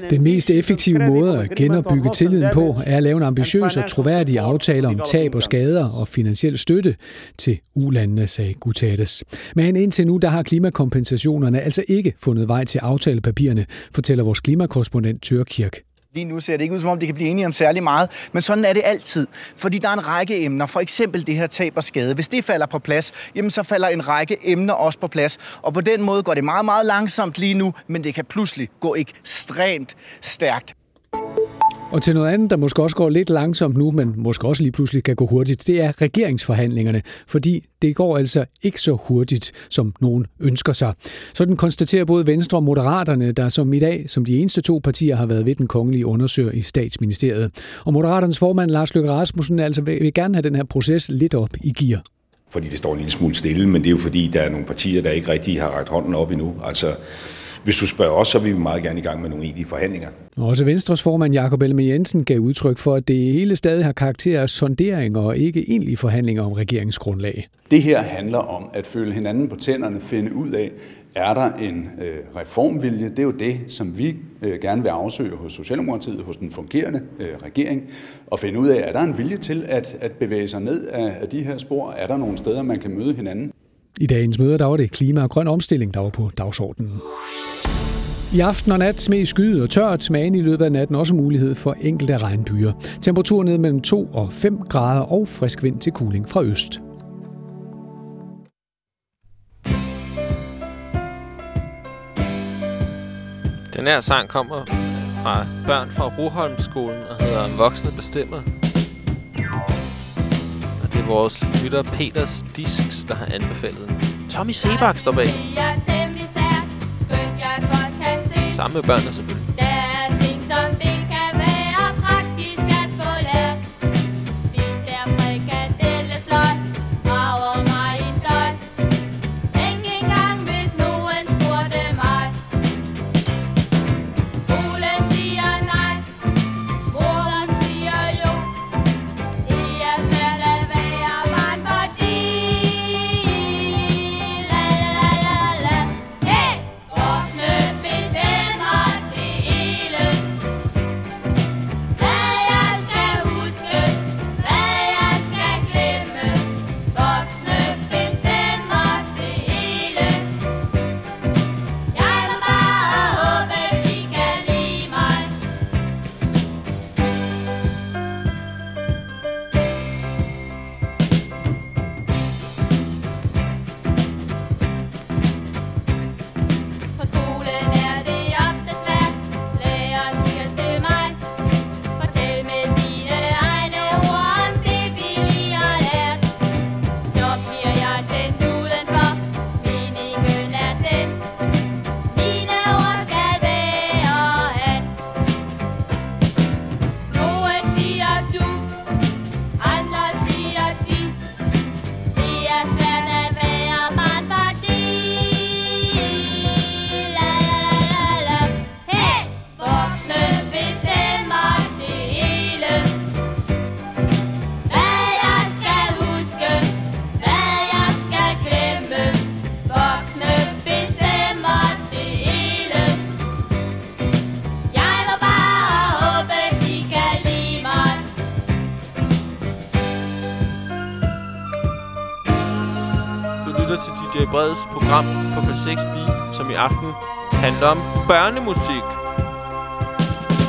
S19: Den mest effektive måde at genopbygge tilliden på er at lave en ambitiøs og troværdig aftale om tab og skader og finansiel støtte til ulandene, sagde Guterres. Men indtil nu, der har klimakompensationerne altså ikke fundet vej til aftalepapirerne, fortæller vores klimakorrespondent Tør Kirk.
S21: Lige nu ser det ikke ud, som om de kan blive enige om særlig meget, men sådan er det altid. Fordi der er en række emner, for eksempel det her tab og skade. Hvis det falder på plads, jamen så falder en række emner også på plads. Og på den måde går det meget, meget langsomt lige nu, men det kan pludselig gå ekstremt stærkt.
S19: Og til noget andet, der måske også går lidt langsomt nu, men måske også lige pludselig kan gå hurtigt, det er regeringsforhandlingerne, fordi det går altså ikke så hurtigt, som nogen ønsker sig. Sådan konstaterer både Venstre og Moderaterne, der som i dag, som de eneste to partier, har været ved den kongelige undersøger i statsministeriet. Og Moderaternes formand Lars Løkke Rasmussen altså vil vil gerne have den her proces lidt op i gear.
S22: fordi det står en lille smule stille, men det er jo fordi, der er nogle partier, der ikke rigtig har rakt hånden op endnu. Altså, hvis du spørger os, så vil vi meget gerne i gang med nogle egentlige forhandlinger.
S19: Og Også Venstres formand Jakob Ellemann Jensen gav udtryk for, at det hele stadig har karakter af sonderinger og ikke egentlige forhandlinger om regeringsgrundlag.
S23: Det her handler om at føle hinanden på tænderne, finde ud af, er der en øh, reformvilje? Det er jo det, som vi øh, gerne vil afsøge hos Socialdemokratiet, hos den fungerende øh, regering, og finde ud af, er der en vilje til at, at bevæge sig ned af, af de her spor? Er der nogle steder, man kan møde hinanden?
S19: I dagens møde der var det klima og grøn omstilling, der var på dagsordenen. I aften og nat smed skyde og tørt, men i løbet af natten også mulighed for enkelte regnbyer. Temperaturen ned mellem 2 og 5 grader og frisk vind til kuling fra øst.
S24: Den her sang kommer fra børn fra Roholmskolen og hedder Voksne Bestemmer. Og det er vores lytter Peters Disks, der har anbefalet den. Tommy Sebak står bag sammen med børnene selvfølgelig. program på P6 Beat, som i aften handler om børnemusik.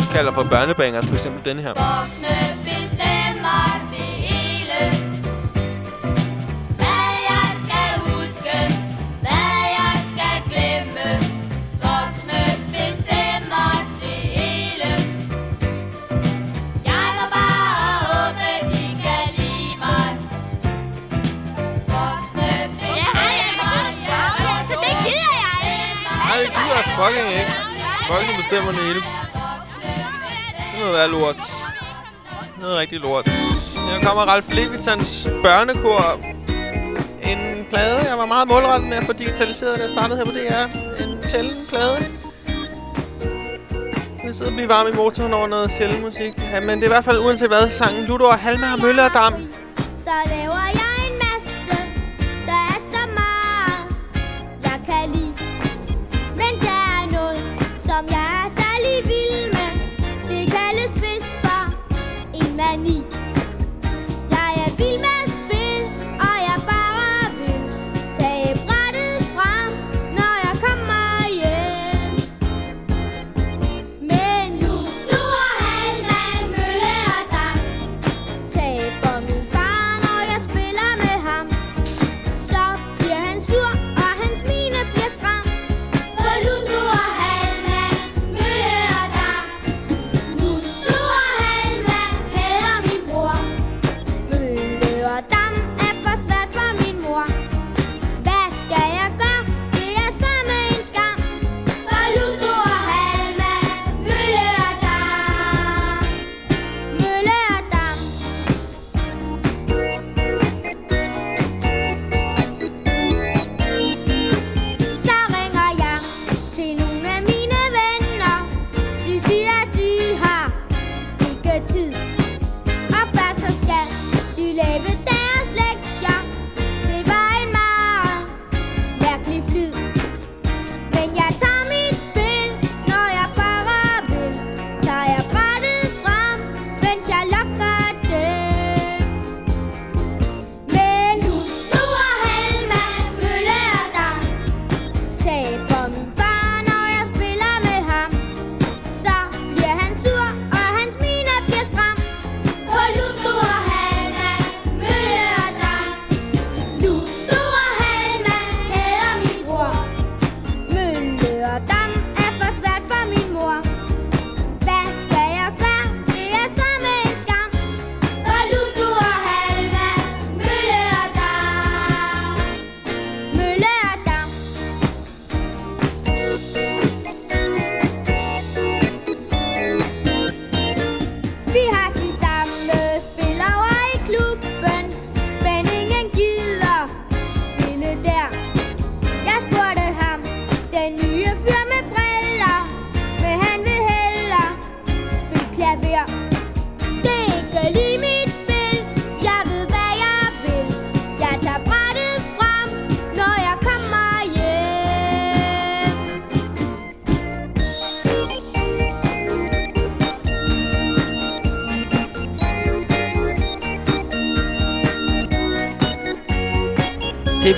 S24: Vi kalder for børnebangers, for eksempel denne her.
S4: folk, der bestemmer det hele. Det
S24: er noget lort. er rigtig lort. Her kommer Ralf Levitans børnekor. En plade, jeg var meget målrettet med at få digitaliseret, da jeg startede her på DR. En sjælden plade. Jeg sidder og bliver varm i motoren over noget sjælden musik. Ja, men det er i hvert fald uanset hvad, sangen Ludor, Halma og
S4: Møllerdam.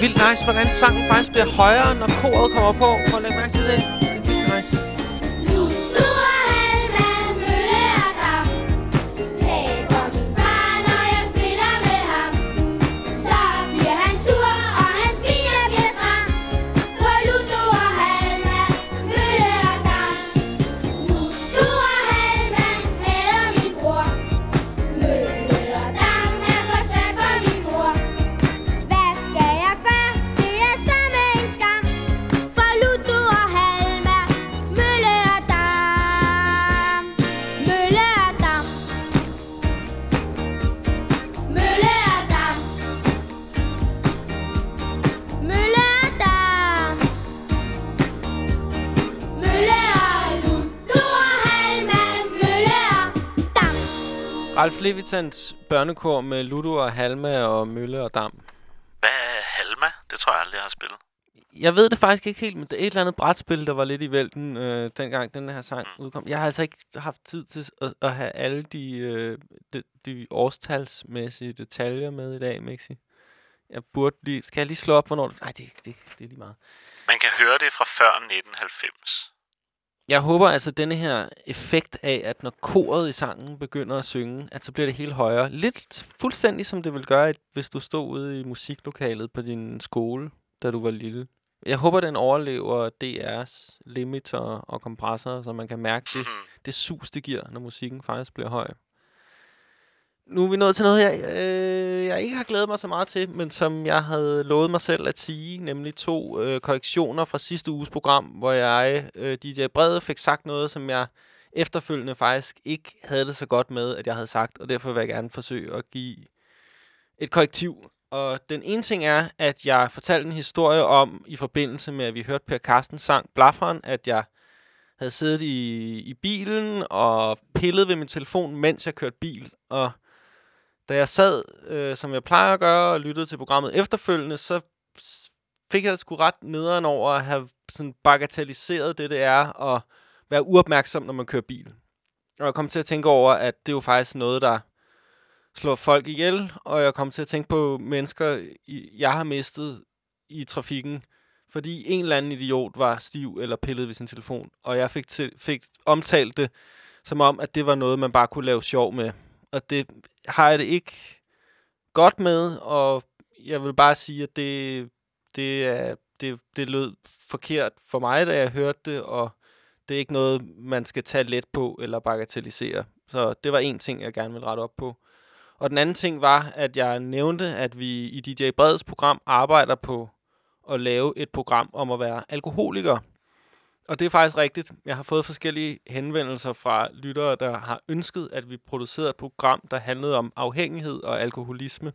S4: Vildt nice, hvordan sangen faktisk bliver højere, når koret kommer på. Prøv at lægge mærke til det. Ralf Levitans børnekor med Ludo og Halma og Mølle og Dam.
S7: Hvad er Halma? Det tror jeg aldrig, jeg har spillet.
S4: Jeg ved det faktisk ikke helt, men det er et eller andet brætspil, der var lidt i vælten, øh, dengang den her sang udkom. Jeg har altså ikke haft tid til at, at have alle de, øh, de, de årstalsmæssige detaljer med i dag, Mixi. Jeg burde lige... Skal jeg lige slå op, hvornår det... Nej, det, det, det er lige meget.
S7: Man kan høre det fra før 1990.
S4: Jeg håber altså, at denne her effekt af, at når koret i sangen begynder at synge, at så bliver det helt højere. Lidt fuldstændig som det vil gøre, hvis du stod ude i musiklokalet på din skole, da du var lille. Jeg håber, den overlever DR's limiter og kompressorer, så man kan mærke det, det sus, det giver, når musikken faktisk bliver høj. Nu er vi nået til noget, jeg, øh, jeg ikke har glædet mig så meget til, men som jeg havde lovet mig selv at sige, nemlig to øh, korrektioner fra sidste uges program, hvor jeg, øh, DJ Brede, fik sagt noget, som jeg efterfølgende faktisk ikke havde det så godt med, at jeg havde sagt, og derfor vil jeg gerne forsøge at give et korrektiv. Og den ene ting er, at jeg fortalte en historie om, i forbindelse med, at vi hørte Per Carstens sang Blafferen, at jeg havde siddet i, i bilen og pillet ved min telefon, mens jeg kørte bil. Og da jeg sad, øh, som jeg plejer at gøre, og lyttede til programmet efterfølgende, så fik jeg det sgu ret nederen over at have sådan bagatelliseret det, det er at være uopmærksom, når man kører bil. Og jeg kom til at tænke over, at det er jo faktisk noget, der slår folk ihjel, og jeg kom til at tænke på mennesker, jeg har mistet i trafikken, fordi en eller anden idiot var stiv eller pillet ved sin telefon, og jeg fik, til, fik omtalt det som om, at det var noget, man bare kunne lave sjov med. Og det har jeg det ikke godt med, og jeg vil bare sige, at det, det, er, det, det lød forkert for mig, da jeg hørte det, og det er ikke noget, man skal tage let på eller bagatellisere. Så det var en ting, jeg gerne vil rette op på. Og den anden ting var, at jeg nævnte, at vi i DJ Breds program arbejder på at lave et program om at være alkoholiker. Og det er faktisk rigtigt. Jeg har fået forskellige henvendelser fra lyttere, der har ønsket, at vi producerede et program, der handlede om afhængighed og alkoholisme.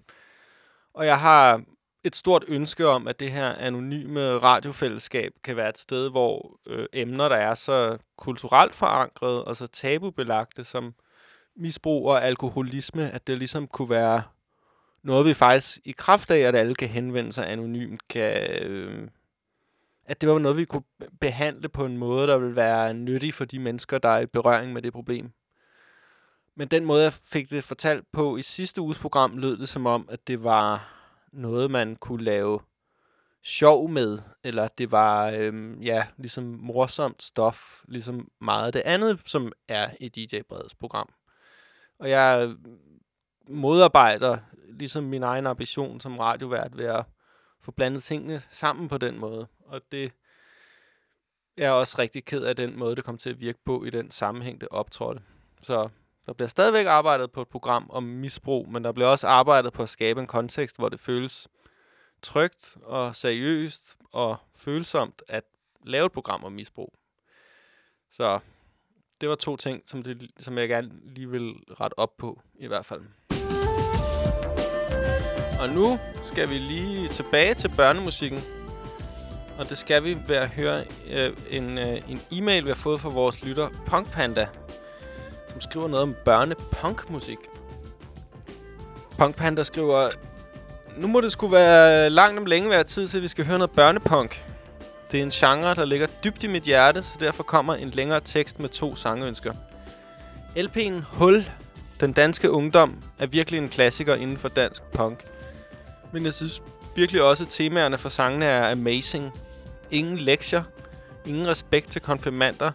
S4: Og jeg har et stort ønske om, at det her anonyme radiofællesskab kan være et sted, hvor øh, emner, der er så kulturelt forankret og så tabubelagte som misbrug og alkoholisme, at det ligesom kunne være noget, vi faktisk i kraft af, at alle kan henvende sig anonymt, kan... Øh, at det var noget, vi kunne behandle på en måde, der ville være nyttig for de mennesker, der er i berøring med det problem. Men den måde, jeg fik det fortalt på i sidste uges program, lød det som om, at det var noget, man kunne lave sjov med, eller det var, øhm, ja, ligesom morsomt stof, ligesom meget af det andet, som er i DJ Breds program. Og jeg modarbejder ligesom min egen ambition som radiovært ved at få blandet tingene sammen på den måde. Og det er også rigtig ked af den måde, det kom til at virke på i den sammenhæng, det optrådte. Så der bliver stadigvæk arbejdet på et program om misbrug, men der bliver også arbejdet på at skabe en kontekst, hvor det føles trygt og seriøst og følsomt at lave et program om misbrug. Så det var to ting, som, det, som jeg gerne lige vil rette op på, i hvert fald. Og nu skal vi lige tilbage til børnemusikken. Og det skal vi ved at høre øh, en, øh, en e-mail, vi har fået fra vores lytter, Punk Panda, som skriver noget om børnepunkmusik. Punk Panda skriver, nu må det skulle være langt om længe være tid til, at vi skal høre noget børnepunk. Det er en genre, der ligger dybt i mit hjerte, så derfor kommer en længere tekst med to sangønsker. LP'en Hul, den danske ungdom, er virkelig en klassiker inden for dansk punk. Men jeg synes virkelig også, at temaerne for sangene er amazing. Ingen lektier, ingen respekt til konfirmander,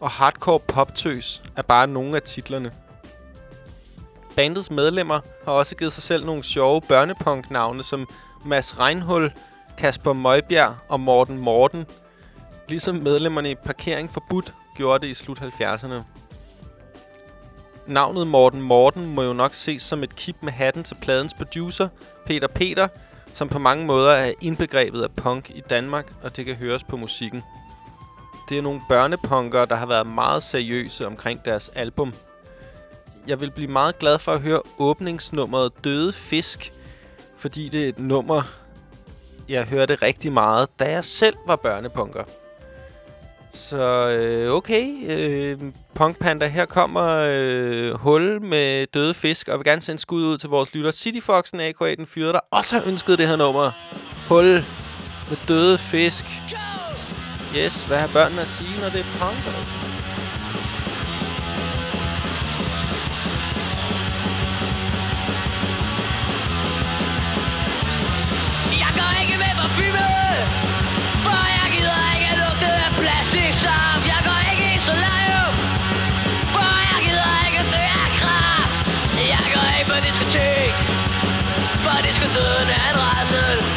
S4: og hardcore poptøs er bare nogle af titlerne. Bandets medlemmer har også givet sig selv nogle sjove børnepunk-navne, som Mads Reinhul, Kasper Møjbjerg og Morten Morten. Ligesom medlemmerne i Parkering Forbudt gjorde det i slut 70'erne. Navnet Morten Morten må jo nok ses som et kip med hatten til pladens producer, Peter Peter, som på mange måder er indbegrebet af punk i Danmark, og det kan høres på musikken. Det er nogle børnepunkere, der har været meget seriøse omkring deres album. Jeg vil blive meget glad for at høre åbningsnummeret Døde Fisk, fordi det er et nummer, jeg hørte rigtig meget, da jeg selv var børnepunker. Så øh, okay, øh, Punk Panda, her kommer øh, Hul med døde fisk, og jeg vil gerne sende skud ud til vores lytter City Foxen, a.k.a. den fyre, der også har ønsket det her nummer. Hul med døde fisk. Yes, hvad har børnene at sige, når det er punk, altså?
S25: Jeg går ikke med på For For
S4: diskodøden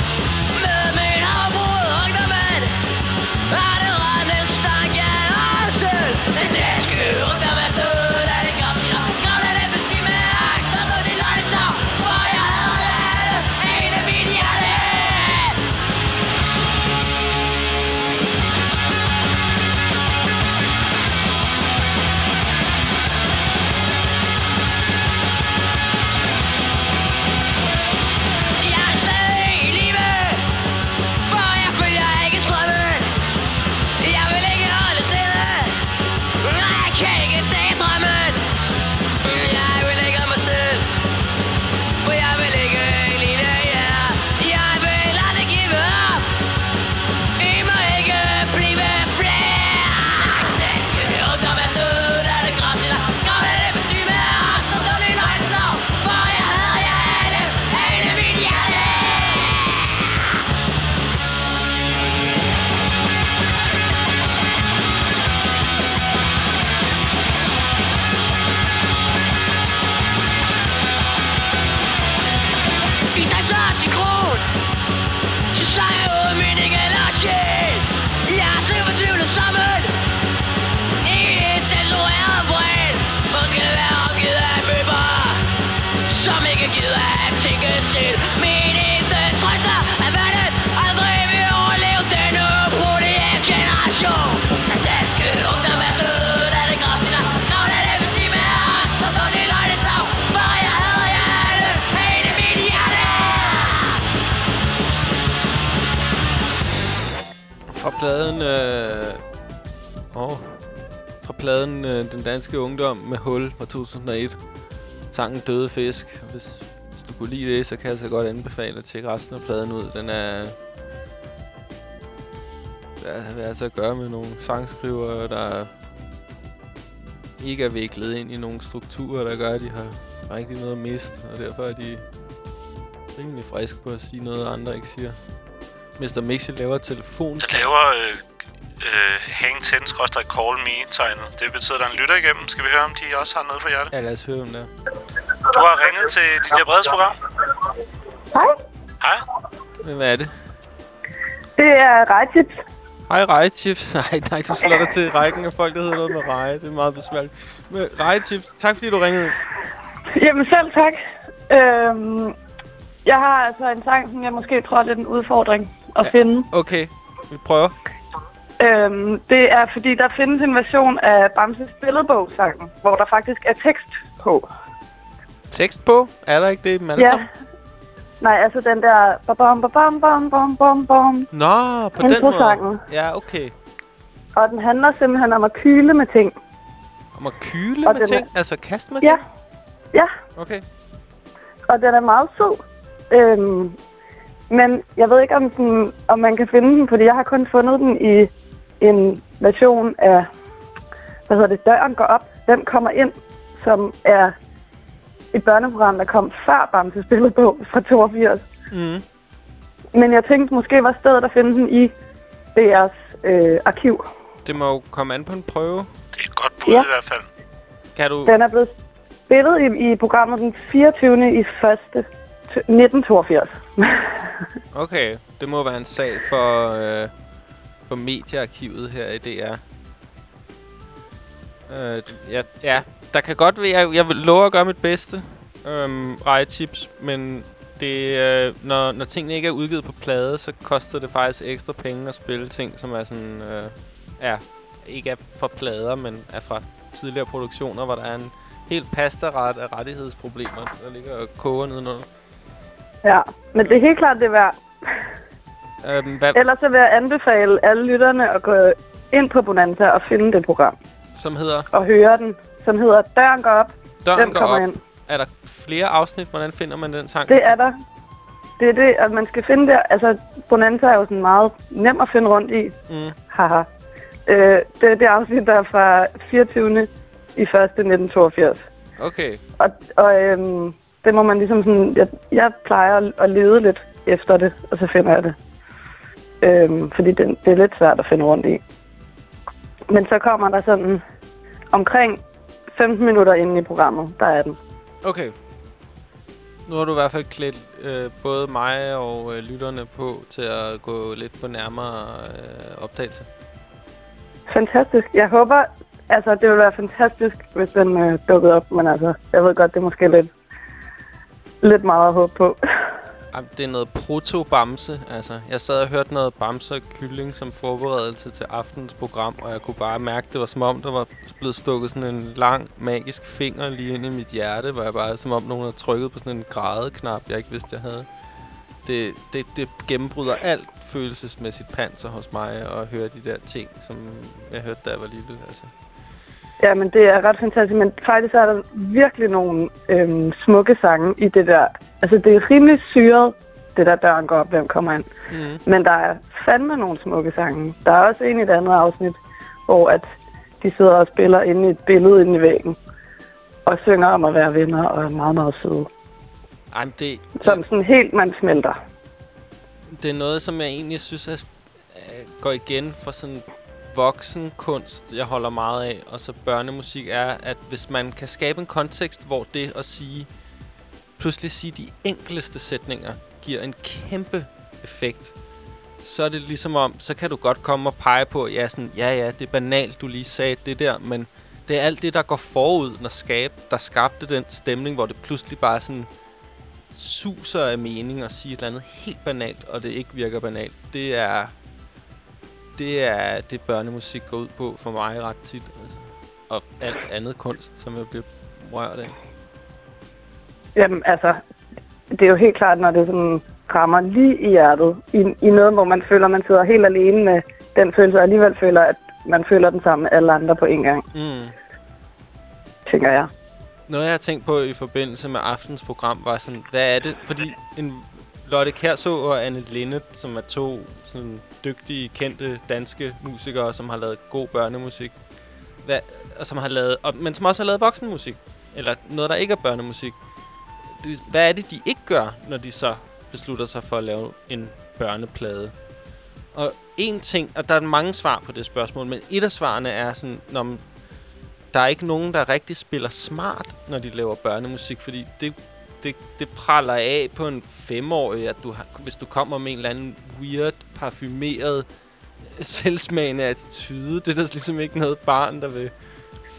S4: pladen... Øh, oh, fra pladen øh, Den Danske Ungdom med Hul fra 2001. Sangen Døde Fisk. Hvis, hvis du kunne lide det, så kan jeg så godt anbefale at tjekke resten af pladen ud. Den er... Der har altså at gøre med nogle sangskrivere, der ikke er viklet ind i nogle strukturer, der gør, at de har rigtig noget at miste. Og derfor er de rimelig friske på at sige noget, andre ikke siger. Mr. Mixi laver telefon.
S7: Den laver øh, øh, hang 10 call me tegnet. Det betyder, at der er en lytter igennem. Skal vi høre, om de også har noget på hjertet?
S4: Ja, lad os høre om det.
S7: Du har ringet til dit Breds program.
S26: Hej.
S7: Hej.
S4: Hvem er det?
S26: Det er Rejtips.
S4: Hej, Rejtips. [LAUGHS] Nej, nej, du slår dig til rækken af folk, der hedder noget med Rej. Det er meget besværligt. Men Rejtips, tak fordi du ringede.
S26: Jamen selv tak. Øhm, jeg har altså en sang, som jeg måske tror er lidt en udfordring at ja. finde.
S4: Okay, vi prøver.
S26: Øhm, det er fordi, der findes en version af Bamses billedbog-sangen, hvor der faktisk er tekst på.
S4: Tekst på? Er der ikke det i
S26: Ja.
S4: sammen?
S26: Nej, altså den der... Bam, bam, bam, bam, bam, bam, bam.
S4: Nå, på den måde. Ja, okay.
S26: Og den handler simpelthen om at kyle med ting.
S4: Om at kyle
S26: Og
S4: med ting?
S26: er-
S4: Altså kaste med
S26: Ja.
S4: ting?
S26: Ja,
S4: Okay.
S26: og den er meget sød. Øhm, men jeg ved ikke, om, den, om man kan finde den, fordi jeg har kun fundet den i en version af, hvad hedder det, Døren går op, Hvem kommer ind, som er et børneprogram, der kom før Bamses billedbog fra 82.
S4: Mm.
S26: Men jeg tænkte, måske var stedet at finde den i DR's øh, arkiv.
S4: Det må jo komme an på en prøve.
S7: Det er et godt bud
S26: Ja.
S7: i hvert fald.
S4: Kan du...
S26: Den er blevet spillet i, i programmet den 24. i 1. 1982. [LAUGHS]
S4: Okay, det må være en sag for, øh, for mediearkivet her i DR. Øh, ja, ja, der kan godt være... Jeg, jeg vil love at gøre mit bedste. Øhm, rejetips, men det, øh, når, når tingene ikke er udgivet på plade, så koster det faktisk ekstra penge at spille ting, som er sådan... Øh, ja, ikke er fra plader, men er fra tidligere produktioner, hvor der er en helt pastaret af rettighedsproblemer, der ligger og koger nedenunder.
S26: Ja, men det er helt klart det er værd.
S4: Øhm, hvad,
S26: Ellers så vil jeg anbefale alle lytterne at gå ind på Bonanza og finde det program.
S4: som hedder...
S26: Og høre den, som hedder Døren går op,
S4: Døren
S26: Hvem
S4: går op.
S26: ind.
S4: Er der flere afsnit? Hvordan finder man den sang?
S26: Det er der. Det er det, at man skal finde der. Altså, Bonanza er jo sådan meget nem at finde rundt i.
S4: Mm.
S26: Haha. Øh, det er det afsnit, der er fra 24. i 1. 1982.
S4: Okay.
S26: Og, og øhm, det må man ligesom sådan... Jeg, jeg plejer at, lede lidt efter det, og så finder jeg det. Øhm, fordi det, det er lidt svært at finde rundt i. Men så kommer der sådan omkring 15 minutter inde i programmet, der er den.
S4: Okay. Nu har du i hvert fald klædt øh, både mig og øh, lytterne på til at gå lidt på nærmere øh, opdagelse.
S26: Fantastisk. Jeg håber, altså det ville være fantastisk, hvis den øh, dukkede op, men altså, jeg ved godt, det er måske lidt, lidt meget at håbe på.
S4: Ej, det er noget proto-bamse. Altså, jeg sad og hørte noget bamse og kylling som forberedelse til aftens program, og jeg kunne bare mærke, det var som om, der var blevet stukket sådan en lang, magisk finger lige ind i mit hjerte, hvor jeg bare, som om nogen havde trykket på sådan en grædeknap, jeg ikke vidste, jeg havde. Det, det, det gennembryder alt følelsesmæssigt panser hos mig at høre de der ting, som jeg hørte, da jeg var lille. Altså.
S26: Ja, men det er ret fantastisk, men faktisk er der virkelig nogle øhm, smukke sange i det der. Altså, det er rimelig syret, det der døren går op, hvem kommer ind.
S4: Mm.
S26: Men der er fandme nogle smukke sange. Der er også en i et andet afsnit, hvor at de sidder og spiller inde i et billede inde i væggen. Og synger om at være venner og er meget, meget søde.
S4: Ej, men det,
S26: Som sådan helt, man smelter.
S4: det er noget, som jeg egentlig synes er, øh, går igen fra sådan voksen kunst, jeg holder meget af, og så børnemusik, er, at hvis man kan skabe en kontekst, hvor det at sige, pludselig sige de enkleste sætninger, giver en kæmpe effekt, så er det ligesom om, så kan du godt komme og pege på, ja, sådan, ja, ja, det er banalt, du lige sagde det der, men det er alt det, der går forud, når skabe, der skabte den stemning, hvor det pludselig bare sådan suser af mening og sige et eller andet helt banalt, og det ikke virker banalt. Det er det er det børnemusik går ud på for mig ret tit. Altså. Og alt andet kunst, som jeg bliver rørt af.
S26: Jamen, altså, det er jo helt klart, når det sådan rammer lige i hjertet, i, i noget, hvor man føler, man sidder helt alene med den følelse, og alligevel føler, at man føler den samme med alle andre på en gang,
S4: Mm.
S26: tænker jeg.
S4: Noget, jeg har tænkt på i forbindelse med aftens program, var sådan, hvad er det? Fordi en Lotte Kærså og Anne Linnet, som er to sådan dygtige, kendte danske musikere, som har lavet god børnemusik, hvad, og som har lavet, og, men som også har lavet voksenmusik, eller noget, der ikke er børnemusik. Det, ligesom, hvad er det, de ikke gør, når de så beslutter sig for at lave en børneplade? Og en ting, og der er mange svar på det spørgsmål, men et af svarene er sådan, når der er ikke nogen, der rigtig spiller smart, når de laver børnemusik, fordi det, det, det praller af på en femårig, at du har, hvis du kommer med en eller anden weird, parfumeret, selvsmagende attitude, det er der ligesom ikke noget barn, der vil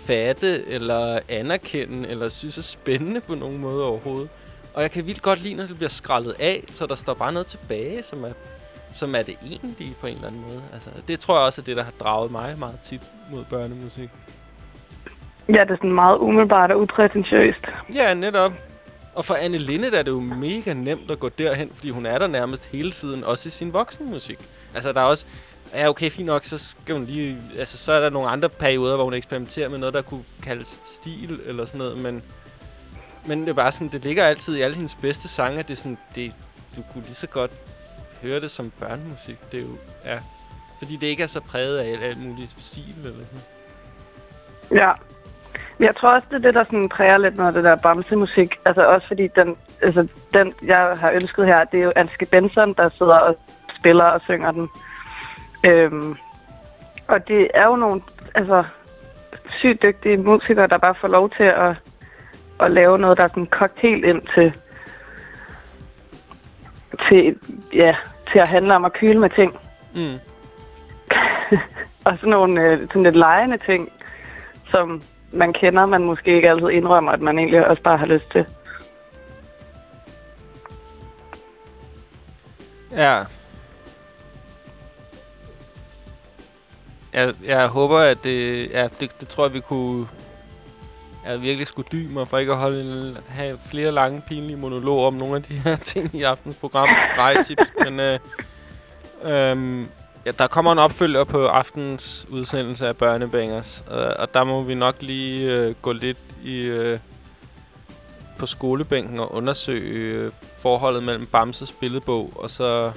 S4: fatte, eller anerkende, eller synes er spændende på nogen måde overhovedet. Og jeg kan vildt godt lide, når det bliver skrællet af, så der står bare noget tilbage, som er, som er det egentlige på en eller anden måde. Altså, det tror jeg også er det, der har draget mig meget tit mod børnemusik.
S26: Ja, det er sådan meget umiddelbart og uprætentiøst.
S4: Ja, netop. Og for Anne Linde er det jo mega nemt at gå derhen, fordi hun er der nærmest hele tiden, også i sin voksenmusik. Altså, der er også... Ja, okay, fint nok, så skal hun lige... Altså, så er der nogle andre perioder, hvor hun eksperimenterer med noget, der kunne kaldes stil eller sådan noget, men... Men det er bare sådan, det ligger altid i alle hendes bedste sange, at det er sådan, det, du kunne lige så godt høre det som børnemusik. Det er jo, ja. Fordi det ikke er så præget af alt, alt muligt stil eller sådan.
S26: Ja. Men jeg tror også, det er det, der sådan præger lidt noget af det der bamsemusik. Altså også fordi den, altså den, jeg har ønsket her, det er jo Anske Benson, der sidder og spiller og synger den. Øhm, og det er jo nogle altså, sygt dygtige musikere, der bare får lov til at, at lave noget, der er sådan helt ind til, til, ja, til at handle om at kyle med ting.
S4: Mm. [LAUGHS]
S26: og sådan nogle øh, sådan lidt lejende ting, som man kender, man måske ikke altid indrømmer, at man egentlig også bare har lyst til.
S4: Ja. Jeg, jeg håber, at det... Ja, det, det tror jeg, vi kunne... Jeg virkelig skulle dy mig for ikke at holde en, have flere lange, pinlige monologer om nogle af de her [LAUGHS] ting i aftens program. Rejtips, men... Øh, øh, ja, der kommer en opfølger på aftens udsendelse af Børnebangers, og, og der må vi nok lige øh, gå lidt i... Øh, på skolebænken og undersøge øh, forholdet mellem Bamses billedbog og så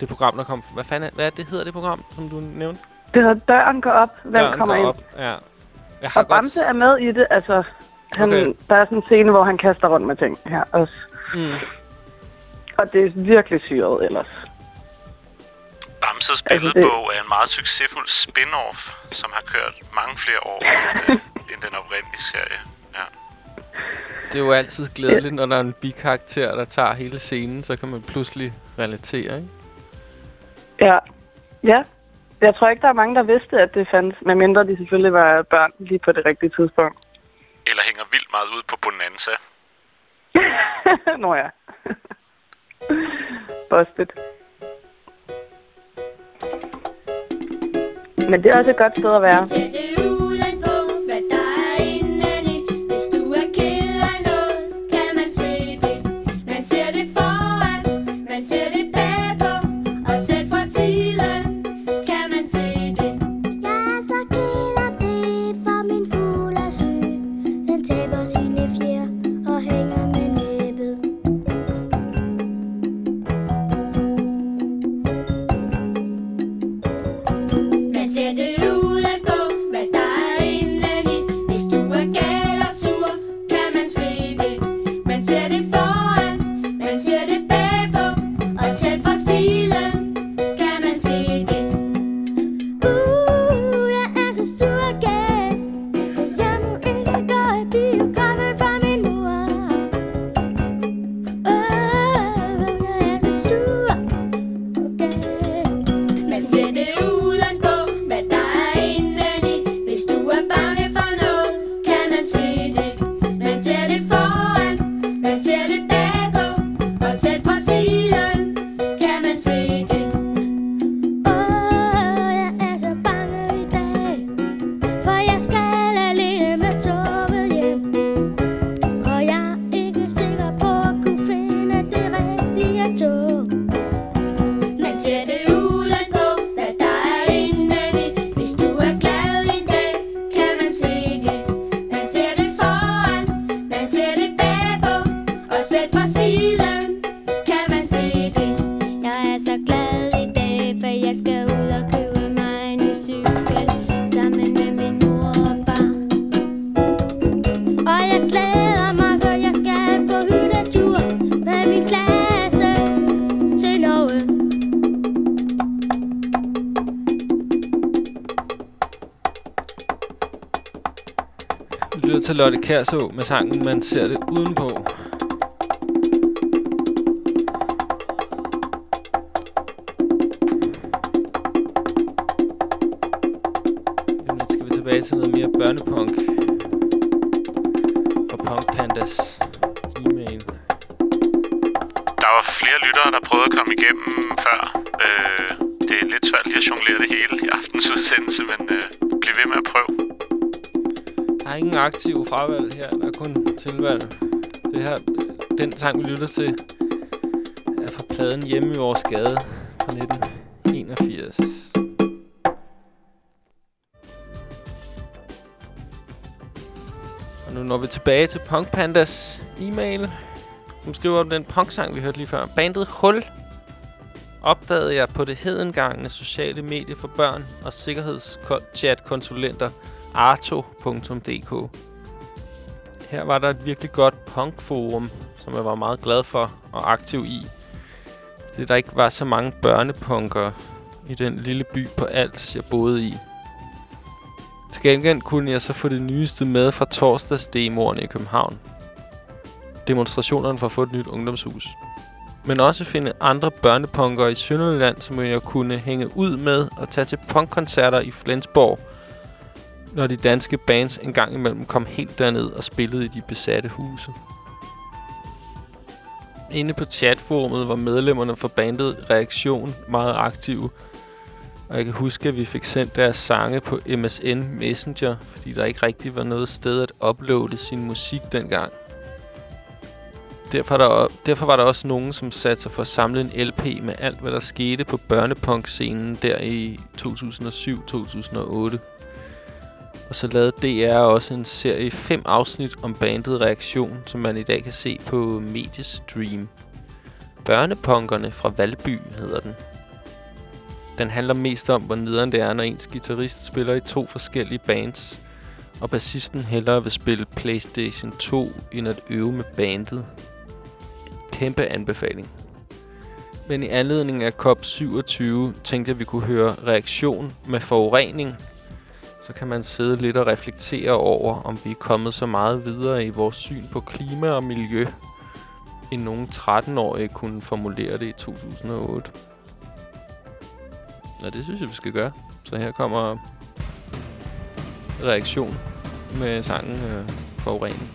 S4: det program, der kom... Hvad fanden er, hvad det hedder, det program, som du nævnte?
S26: Det hedder Døren går op, hvem
S4: Døren
S26: kommer
S4: går
S26: ind.
S4: op, ja. Jeg har
S26: Og Bamse er med i det, altså... Han,
S4: okay.
S26: Der er sådan en scene, hvor han kaster rundt med ting her også.
S4: Mm.
S26: Og det er virkelig syret ellers.
S7: Bamses
S26: Altså,
S7: billedbog er en meget succesfuld spin-off, som har kørt mange flere år øh, end den oprindelige serie. Ja.
S4: Det er jo altid glædeligt, når der er en bikarakter, der tager hele scenen, så kan man pludselig relatere, ikke?
S26: Ja. Ja. Jeg tror ikke, der er mange, der vidste, at det fandtes, medmindre de selvfølgelig var børn lige på det rigtige tidspunkt.
S7: Eller hænger vildt meget ud på Bonanza. [LAUGHS]
S26: Nå ja. Busted. Men det er også et godt sted at være.
S4: Lotte Kærså med sangen Man ser det udenpå. Aktive fravalg her, der er kun tilvalg. Det her, den sang, vi lytter til, er fra pladen Hjemme i vores gade fra 1981. Og nu når vi tilbage til Punk Pandas e-mail, som skriver om den punksang, vi hørte lige før. Bandet Hul opdagede jeg på det hedengangende sociale medie for børn og sikkerhedschat-konsulenter arto.dk. Her var der et virkelig godt punkforum, som jeg var meget glad for og aktiv i. Fordi der ikke var så mange børnepunkere i den lille by på Als, jeg boede i. Til gengæld kunne jeg så få det nyeste med fra torsdagsdemoerne i København. Demonstrationerne for at få et nyt ungdomshus. Men også finde andre børnepunkere i Sønderjylland, som jeg kunne hænge ud med og tage til punkkoncerter i Flensborg, når de danske bands engang imellem kom helt derned og spillede i de besatte huse. Inde på chatforummet var medlemmerne for bandet Reaktion meget aktive, og jeg kan huske, at vi fik sendt deres sange på MSN Messenger, fordi der ikke rigtig var noget sted at uploade sin musik dengang. Derfor, der, derfor var der også nogen, som satte sig for at samle en LP med alt, hvad der skete på børnepunk-scenen der i 2007-2008. Og så lavede DR også en serie fem afsnit om bandet Reaktion, som man i dag kan se på Mediestream. Børnepunkerne fra Valby hedder den. Den handler mest om, hvor nederen det er, når ens guitarist spiller i to forskellige bands, og bassisten hellere vil spille Playstation 2, end at øve med bandet. Kæmpe anbefaling. Men i anledning af COP27 tænkte jeg, at vi kunne høre reaktion med forurening. Så kan man sidde lidt og reflektere over, om vi er kommet så meget videre i vores syn på klima og miljø, end nogen 13-årige kunne formulere det i 2008. Og det synes jeg, vi skal gøre. Så her kommer reaktion med sangen øh, Forurening.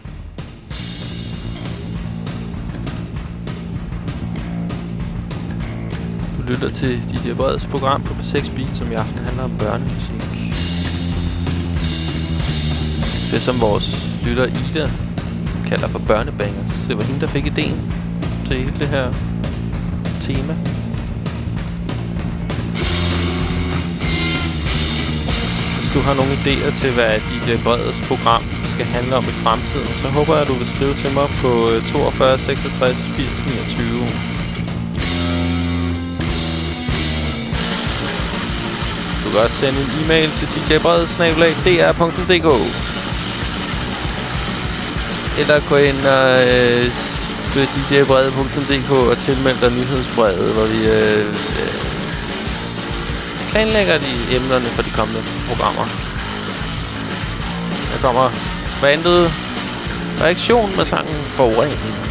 S4: Du lytter til DJ Breds program på 6 Beat, som i aften handler om børnemusik. Det som vores lytter Ida kalder for børnebangers. Det var hende, der fik ideen til hele det her tema. Hvis du har nogle idéer til, hvad dit øh, bredes program skal handle om i fremtiden, så håber jeg, at du vil skrive til mig på 42 66 80 29. Du kan også sende en e-mail til djbred.dr.dk eller gå ind og øh, på og tilmelde dig nyhedsbrevet, hvor vi øh, øh, planlægger de emnerne for de kommende programmer. Der kommer bandet reaktion med sangen Forurening.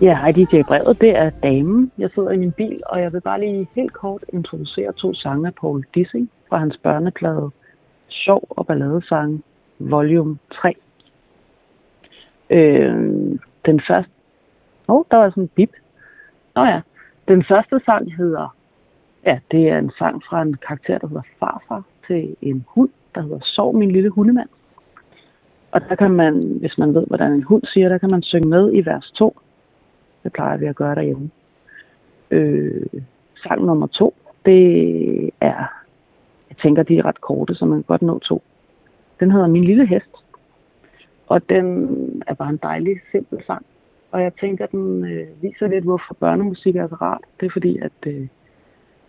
S27: Ja, hej DJ Brevet, det er damen. Jeg sidder i min bil, og jeg vil bare lige helt kort introducere to sange af Paul Dissing fra hans børneplade Sjov og Balladesange, volume 3. Øh, den første... Åh, oh, der var sådan en bip. Nå ja, den første sang hedder... Ja, det er en sang fra en karakter, der hedder Farfar, til en hund, der hedder Sov min lille hundemand. Og der kan man, hvis man ved, hvordan en hund siger, der kan man synge med i vers 2. Det plejer vi at gøre derhjemme. Øh, sang nummer to, det er, jeg tænker, de er ret korte, så man kan godt nå to. Den hedder Min Lille Hest. Og den er bare en dejlig, simpel sang. Og jeg tænker, den øh, viser lidt, hvorfor børnemusik er så rart. Det er fordi, at øh,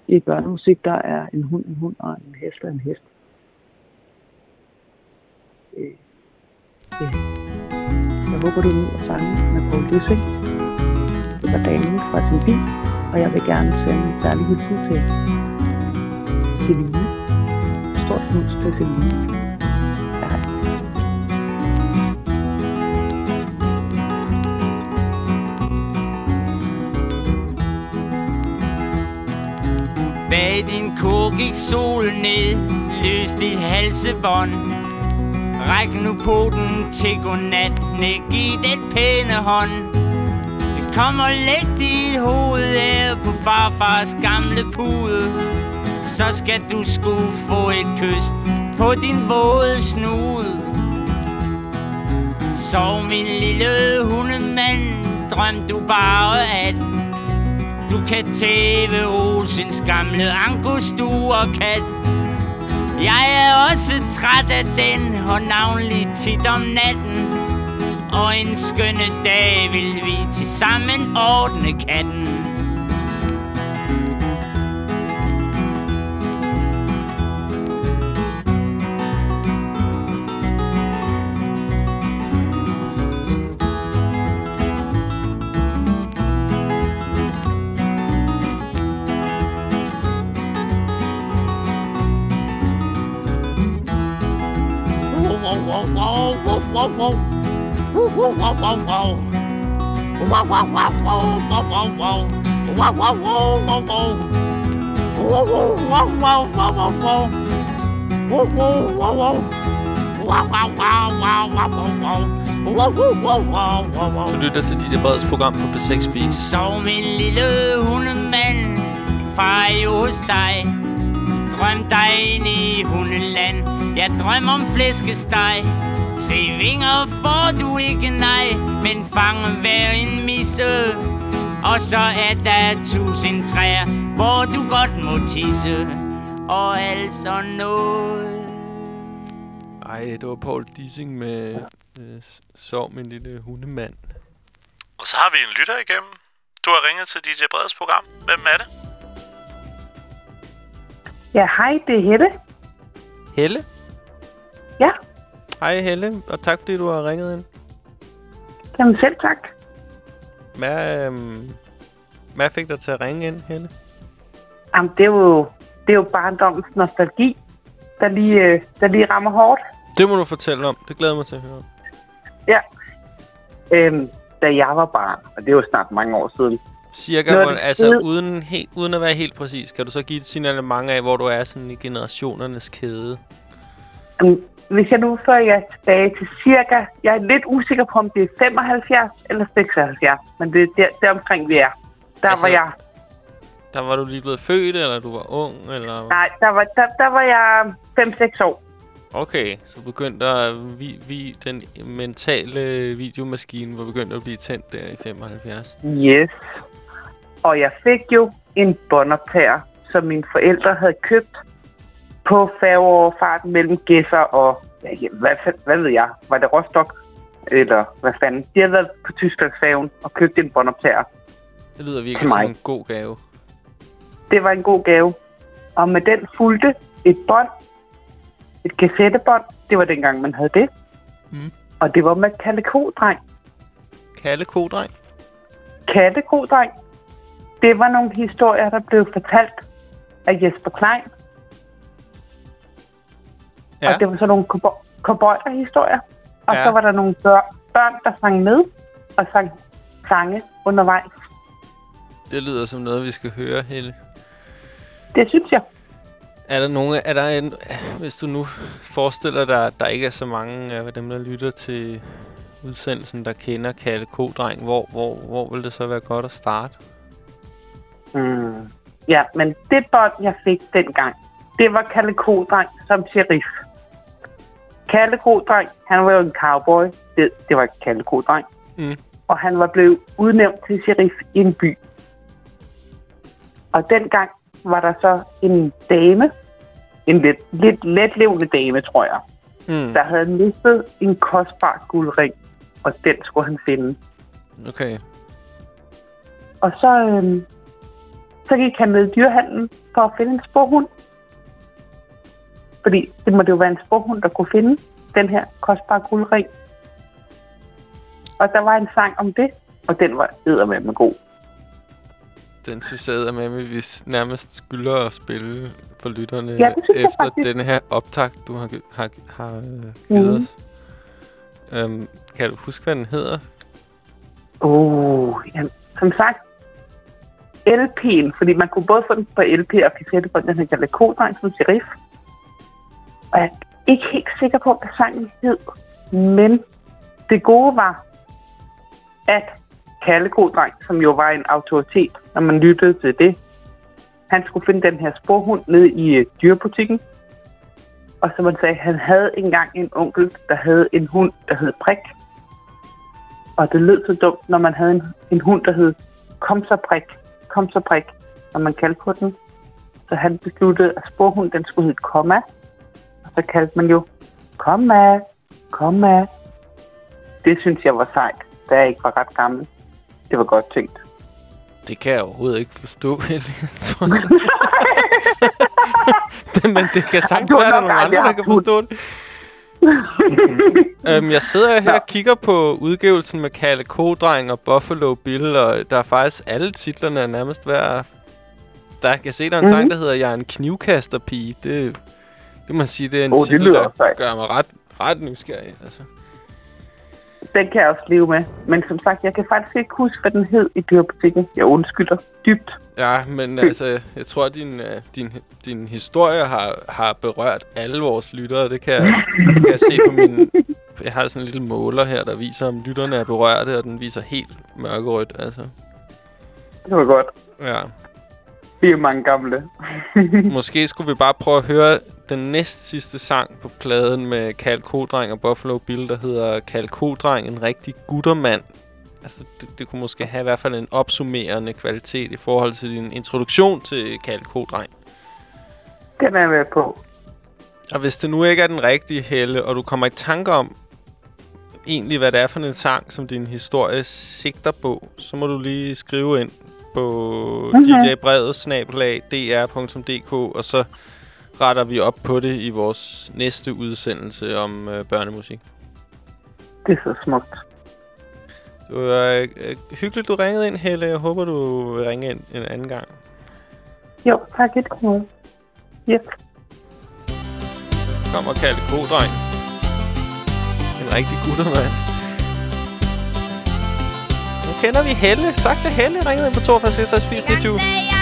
S27: i børnemusik, der er en hund en hund, og en hest er en hest. Øh, øh. Jeg håber, du nyder sangen med Paul Dissing. Det damen fra sin bil, og jeg vil gerne sende en særlig hilsen til Celine. Stort knus til Celine.
S28: Bag din ko gik solen ned, løs dit halsebånd. Ræk nu poten til godnat, nik i den pæne hånd. Kom og læg dit hoved her på farfars gamle pude. Så skal du sgu få et kys på din våde snude. Sov min lille hundemand, drøm du bare at du kan tæve Olsens gamle angostur kat. Jeg er også træt af den, og navnlig tit om natten. Og en skønne dag vil vi til sammen ordne katten.
S4: Du lytter til dit breds program på B6 Beats.
S28: Sov min lille hundemand, far jo hos dig. Drøm dig ind i hundeland, jeg drømmer om flæskesteg. Se vinger får du ikke nej, men fange hver en misse. Og så er der tusind træer, hvor du godt må tisse. Og altså noget.
S4: Ej, det var Paul Dissing med øh, Sov min lille hundemand.
S7: Og så har vi en lytter igennem. Du har ringet til DJ Breds program. Hvem er det?
S29: Ja, hej, det er Hette.
S4: Helle?
S29: Ja.
S4: Hej Helle, og tak fordi du har ringet ind.
S29: Jamen selv tak.
S4: Hvad, øhm, hvad fik dig til at ringe ind, Helle?
S29: Jamen, det er jo, det er jo barndommens nostalgi, der lige, øh, der lige rammer hårdt.
S4: Det må du fortælle om. Det glæder mig til at høre.
S29: Ja. Øhm, da jeg var barn, og det er jo snart mange år siden.
S4: Cirka, hvor, altså
S29: hed-
S4: uden, he, uden at være helt præcis, kan du så give et signalement af, hvor du er sådan i generationernes kæde?
S29: Øhm, Hvis jeg nu fører jer tilbage til cirka, jeg er lidt usikker på, om det er 75 eller 76, men det er der, der omkring vi er. Der
S4: Altså-
S29: var jeg,
S4: Der var du lige blevet født, eller du var ung, eller...
S29: nej, der var, der, der var jeg 5-6 år.
S4: Okay, så begyndte vi, vi, den mentale videomaskine var begyndt at blive tændt der i 75.
S29: Yes. Og jeg fik jo en båndoptager, som mine forældre havde købt på færgeoverfarten mellem Gæsser og... Ja, hvad, hvad ved jeg? Var det Rostock? Eller hvad fanden? De havde været på Tysklandsfærgen og købt en båndoptager.
S4: Det lyder virkelig som en god gave.
S29: Det var en god gave. Og med den fulgte et bånd. Et kassettebånd. Det var dengang, man havde det.
S4: Mm.
S29: Og det var med Kalle Kodreng.
S4: Kalle Kodreng?
S29: Katte Kodreng. Det var nogle historier, der blev fortalt af Jesper Klein.
S4: Ja.
S29: Og det var sådan nogle cowboy- cowboyer-historier. Og
S4: Ja.
S29: så var der nogle bør- børn, der sang med og sang sange undervejs.
S4: Det lyder som noget, vi skal høre, Helle.
S29: Det synes jeg.
S4: Er der nogen, er der en, hvis du nu forestiller dig, at der ikke er så mange af dem, der lytter til udsendelsen, der kender Kalle Kodreng, hvor, hvor, hvor vil det så være godt at starte?
S29: Mm. Ja, men det bånd, jeg fik dengang, det var Kalle Kodreng som sheriff. Kalle Kodreng, han var jo en cowboy. Det, det var Kalle Kodreng.
S4: Mm.
S29: Og han var blevet udnævnt til sheriff i en by. Og dengang var der så en dame, en lidt, lidt letlevende dame, tror jeg,
S4: Mm.
S29: der havde mistet en kostbar guldring, og den skulle han finde.
S4: Okay.
S29: Og så, øhm, så gik han ned i dyrehandlen for at finde en sporhund. Fordi det måtte jo være en sporhund, der kunne finde den her kostbare guldring. Og der var en sang om det, og den var eddermame god.
S4: Den synes jeg med, at vi nærmest skylder at spille for lytterne
S29: Ja, det
S4: efter denne her optakt, du har, har, har øh, givet
S29: Mhm.
S4: os. Um, kan du huske, hvad den hedder?
S29: Oh, ja, som sagt, LP'en, fordi man kunne både få den på LP og kassette på den her kaldet Kodreng som sheriff. Og jeg er ikke helt sikker på, hvad sangen hed. Men det gode var, at Kalle Dreng, som jo var en autoritet, når man lyttede til det, han skulle finde den her sporhund nede i øh, dyrebutikken. Og så man sagde, han havde engang en onkel, der havde en hund, der hed Prik. Og det lød så dumt, når man havde en, en hund, der hed Kom så prik, kom så prik, når man kaldte på den. Så han besluttede, at sporhunden den skulle hedde Komma. Så kaldte man jo Komma, Komma. Det synes jeg var sejt, da jeg ikke var ret gammel. Det var godt tænkt.
S4: Det kan jeg overhovedet ikke forstå, [LAUGHS] tror [LAUGHS] Men- det kan sagtens være, at der er nogle andre, der kan forstå det. [LAUGHS] øhm, jeg sidder her og kigger på udgivelsen med Kalle Kodreng og Buffalo Bill, og der er faktisk alle titlerne er nærmest hver... Der jeg kan se, der er en
S29: Mhm.
S4: sang, der hedder Jeg er en knivkasterpige. Det, det må jeg sige, det er en
S29: det
S4: titel, der gør mig ret, ret nysgerrig. Altså.
S29: Den kan jeg også leve med. Men som sagt, jeg kan faktisk ikke huske, hvad den hed i dyrebutikken. Jeg undskylder dybt.
S4: Ja, men altså, jeg tror, at din, øh, din, din historie har, har berørt alle vores lyttere. Det kan, jeg, det kan jeg se på min... [LAUGHS] Jeg har sådan en lille måler her, der viser, om lytterne er berørte, og den viser helt mørkerødt, altså.
S29: Det var godt.
S4: Ja.
S29: Vi er mange gamle. [LAUGHS]
S4: Måske skulle vi bare prøve at høre den næst sidste sang på pladen med Kal Kodreng og Buffalo Bill, der hedder Kal Kodreng, en rigtig guttermand. Altså, det, det kunne måske have i hvert fald en opsummerende kvalitet i forhold til din introduktion til Kal Kodreng.
S29: Den er jeg med på.
S4: Og hvis det nu ikke er den rigtige helle, og du kommer i tanke om egentlig, hvad det er for en sang, som din historie sigter på, så må du lige skrive ind på
S29: Mhm.
S4: mm-hmm. djbrevet snabelag dr.dk, og så retter vi op på det i vores næste udsendelse om øh, børnemusik.
S29: Det er så smukt.
S4: Det var øh, hyggeligt, du ringede ind, Helle. Jeg håber, du vil ringe ind en anden gang.
S29: Jo, tak et måde. Yep.
S4: Kom og kalde kodreng. En rigtig guttermand. Nu kender vi Helle. Tak til Helle. Ringede ind på 42 66 80 29.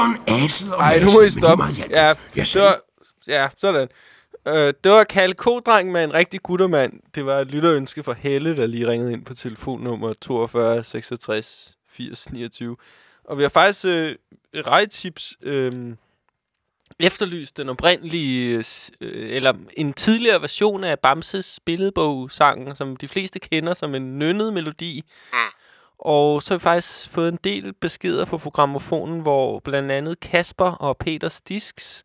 S30: Tyren, Aset og
S4: Ej, nu må I stoppe. Ja,
S30: Jeg
S4: det var, ja, sådan. Øh, det var Kalle Kodreng med en rigtig guttermand. Det var et lytterønske fra Helle, der lige ringede ind på telefonnummer 42 66 80 29. Og vi har faktisk øh, rejtips øh, efterlyst den oprindelige, øh, eller en tidligere version af Bamses billedbog-sangen, som de fleste kender som en nynnet melodi.
S7: Mm.
S4: Og så har vi faktisk fået en del beskeder på programmofonen, hvor blandt andet Kasper og Peters Disks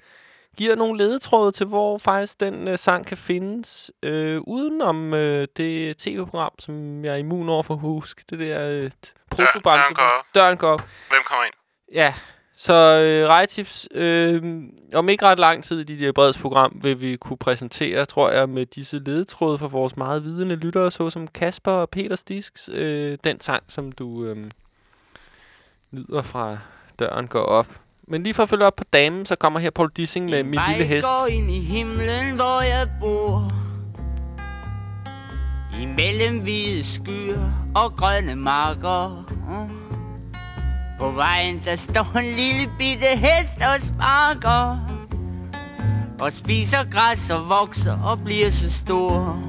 S4: giver nogle ledetråde til, hvor faktisk den øh, sang kan findes, øh, udenom øh, det tv-program, som jeg er immun over for at huske. Det der øh, protobamse.
S7: døren går op.
S4: Døren går op.
S7: Hvem kommer ind?
S4: Ja, så øh, rejtips. Øh, om ikke ret lang tid i dit breds program vil vi kunne præsentere, tror jeg, med disse ledetråde for vores meget vidende lyttere, såsom Kasper og Peters Disks, øh, den sang, som du øh, lyder fra døren går op. Men lige for at følge op på damen, så kommer her Paul Dissing med Min Lille Hest.
S28: går ind i himlen, hvor jeg bor Imellem hvide skyer og grønne marker på vejen der står en lille bitte hest og sparker. Og spiser græs og vokser og bliver så stor.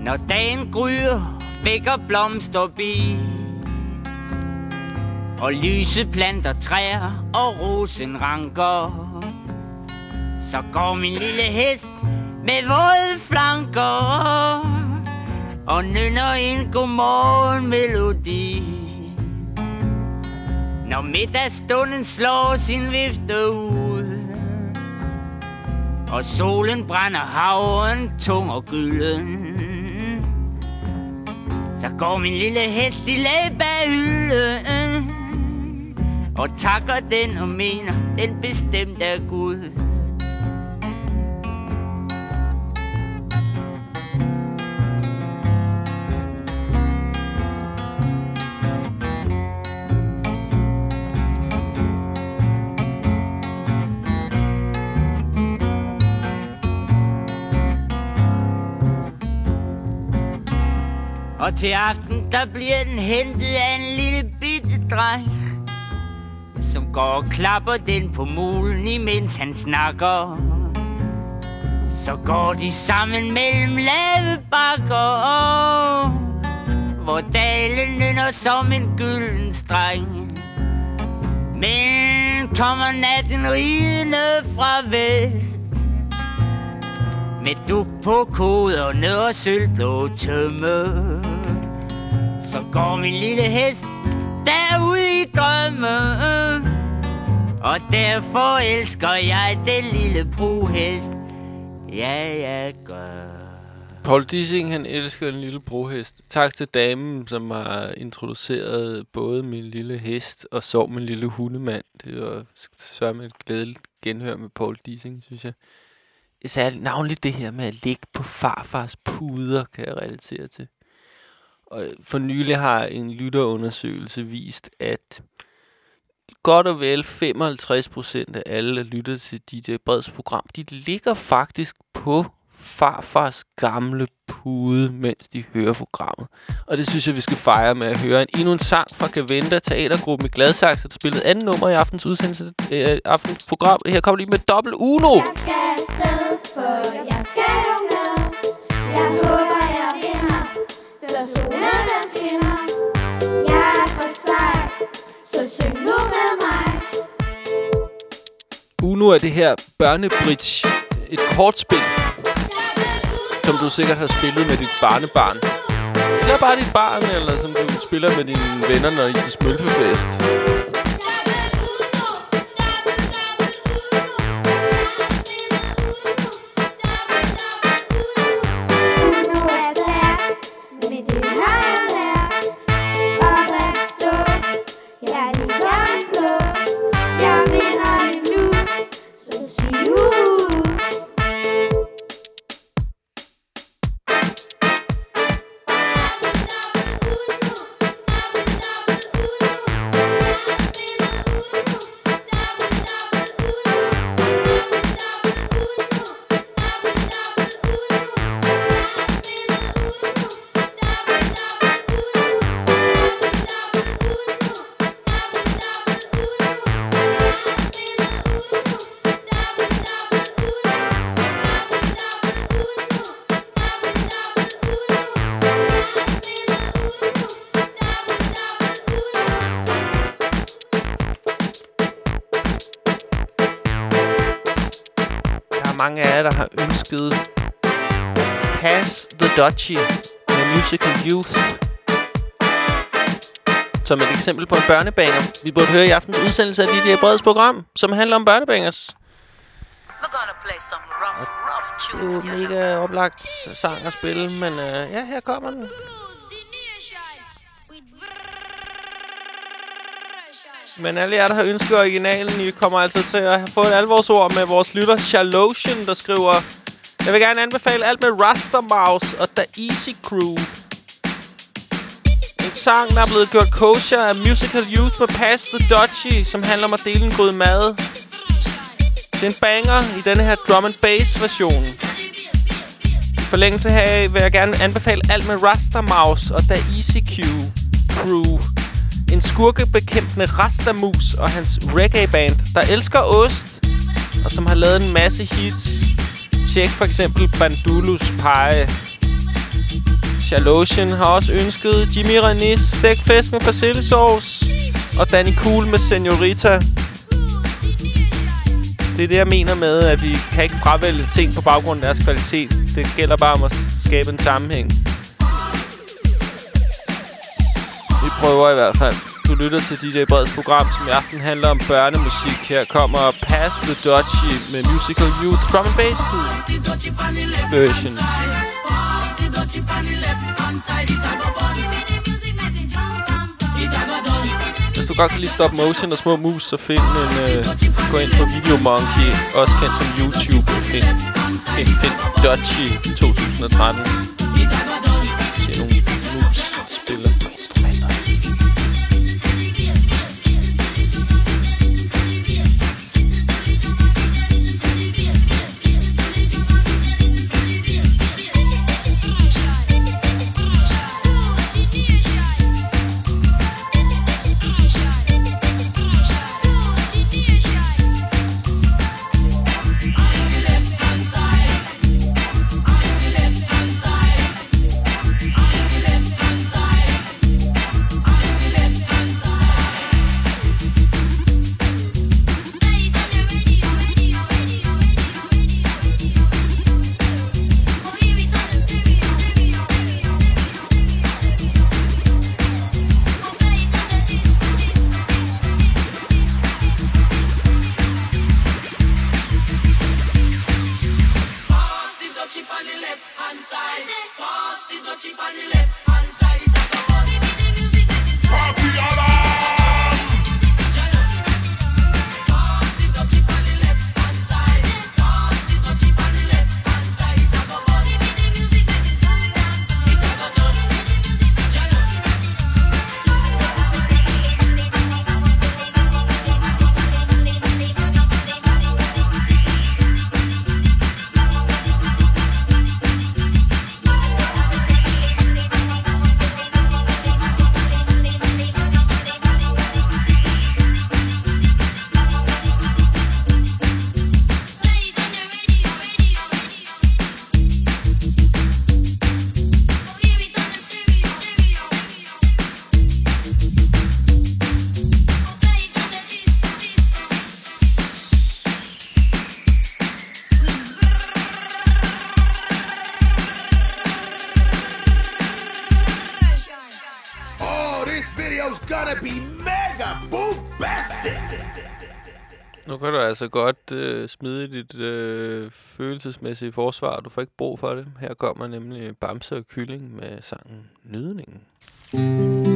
S28: Når dagen gryer, vækker blomster bi. Og lyse planter træer og rosen ranker Så går min lille hest med våde flanker Og nynner en godmorgen melodi når middagsstunden slår sin vifte ud Og solen brænder havren tung og gylden så går min lille hest i lag bag hylden Og takker den og mener, den bestemt er Gud. Og til aften, der bliver den hentet af en lille bitte dreng Som går og klapper den på mulen, imens han snakker. Så går de sammen mellem lave bakker Hvor dalen nynner som en gylden streng. Men kommer natten ridende fra vest med duk på koderne og sølvblå tømme. Så går min lille hest derude i drømme Og derfor elsker jeg den lille bruhest Ja, jeg gør
S4: Paul Dissing, han elsker en lille brohest. Tak til damen, som har introduceret både min lille hest og så min lille hundemand. Det var sørme et glædeligt genhør med Paul Dissing, synes jeg. Særligt navnligt det her med at ligge på farfars puder, kan jeg relatere til. Og for nylig har en lytterundersøgelse vist, at godt og vel 55 procent af alle, der lytter til DJ Breds program, de ligger faktisk på farfars gamle pude, mens de hører programmet. Og det synes jeg, vi skal fejre med at høre en endnu en sang fra Gaventa Teatergruppen i Gladsaxe, der spillede anden nummer i aftens udsendelse, øh, aftens program. Her kommer lige med dobbelt Uno.
S2: Jeg skal nu med mig.
S4: Uno er det her børnebridge, et kortspil, som du sikkert har spillet med dit barnebarn. Eller bare dit barn, eller som du spiller med dine venner, når I er til smølfefest. Dutchie med Musical Youth. Som et eksempel på en børnebanger. Vi burde høre i aftens udsendelse af DJ Breds program, som handler om børnebangers. Det er jo mega oplagt sang at spille, men øh, ja, her kommer den. Men alle jer, der har ønsket originalen, I kommer altså til at få et alvorsord med vores lytter Charlotion, der skriver jeg vil gerne anbefale alt med Rasta Mouse og The Easy Crew. En sang, der er blevet gjort kosher af Musical Youth med Pass the Dutchie, som handler om at dele en god mad. Det er en banger i denne her drum and bass version. I forlængelse heraf vil jeg gerne anbefale alt med Rasta Mouse og The Easy Q Crew. En skurkebekæmpende Rastamus og hans reggae-band, der elsker ost, og som har lavet en masse hits. Tjek for eksempel Bandulus Pie. Charlotion har også ønsket Jimmy Renis stækfest med persillesauce og Danny Cool med Senorita. Det er det, jeg mener med, at vi kan ikke fravælge ting på baggrund af deres kvalitet. Det gælder bare om at skabe en sammenhæng. Vi prøver i hvert fald. Du lytter til DJ Breds program, som i aften handler om børnemusik. Her kommer Pass the Dodgy med Musical Youth Drum and Bass version. Hvis du godt kan lide stop motion og små mus, så find en, øh, gå ind på Video Monkey, også kendt som YouTube, og find, find, find Dodgy 2013. Se nogle mus spiller altså godt øh, smide dit øh, følelsesmæssige forsvar. Du får ikke brug for det. Her kommer nemlig Bamse og Kylling med sangen Nydningen.
S31: Mm.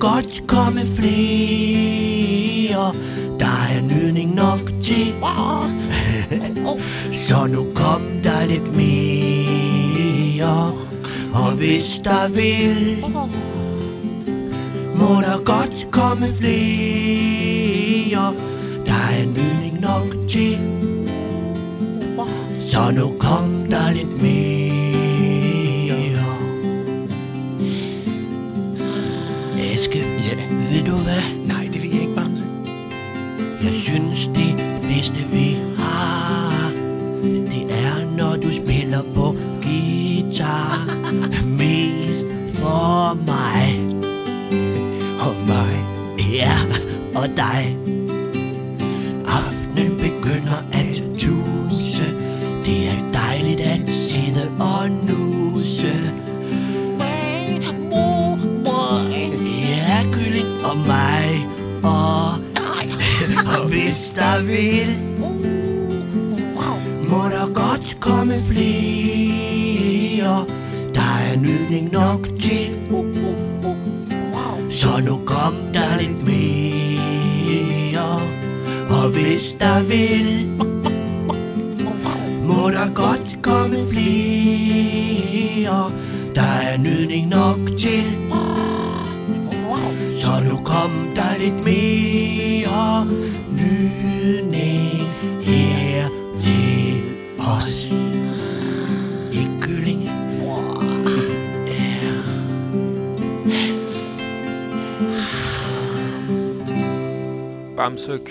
S31: Godt komme flere. Der er nydning nok til. Så nu kom der lidt mere. Og hvis der vil Må der godt komme flere Der er nydning nok til Så nu kom der lidt mere ved du hvad? Nej, det vil jeg ikke, Bamse. Jeg synes, det bedste vi har, det er, når du spiller på guitar. [LAUGHS] Mest for mig. Og mig. Ja, og dig.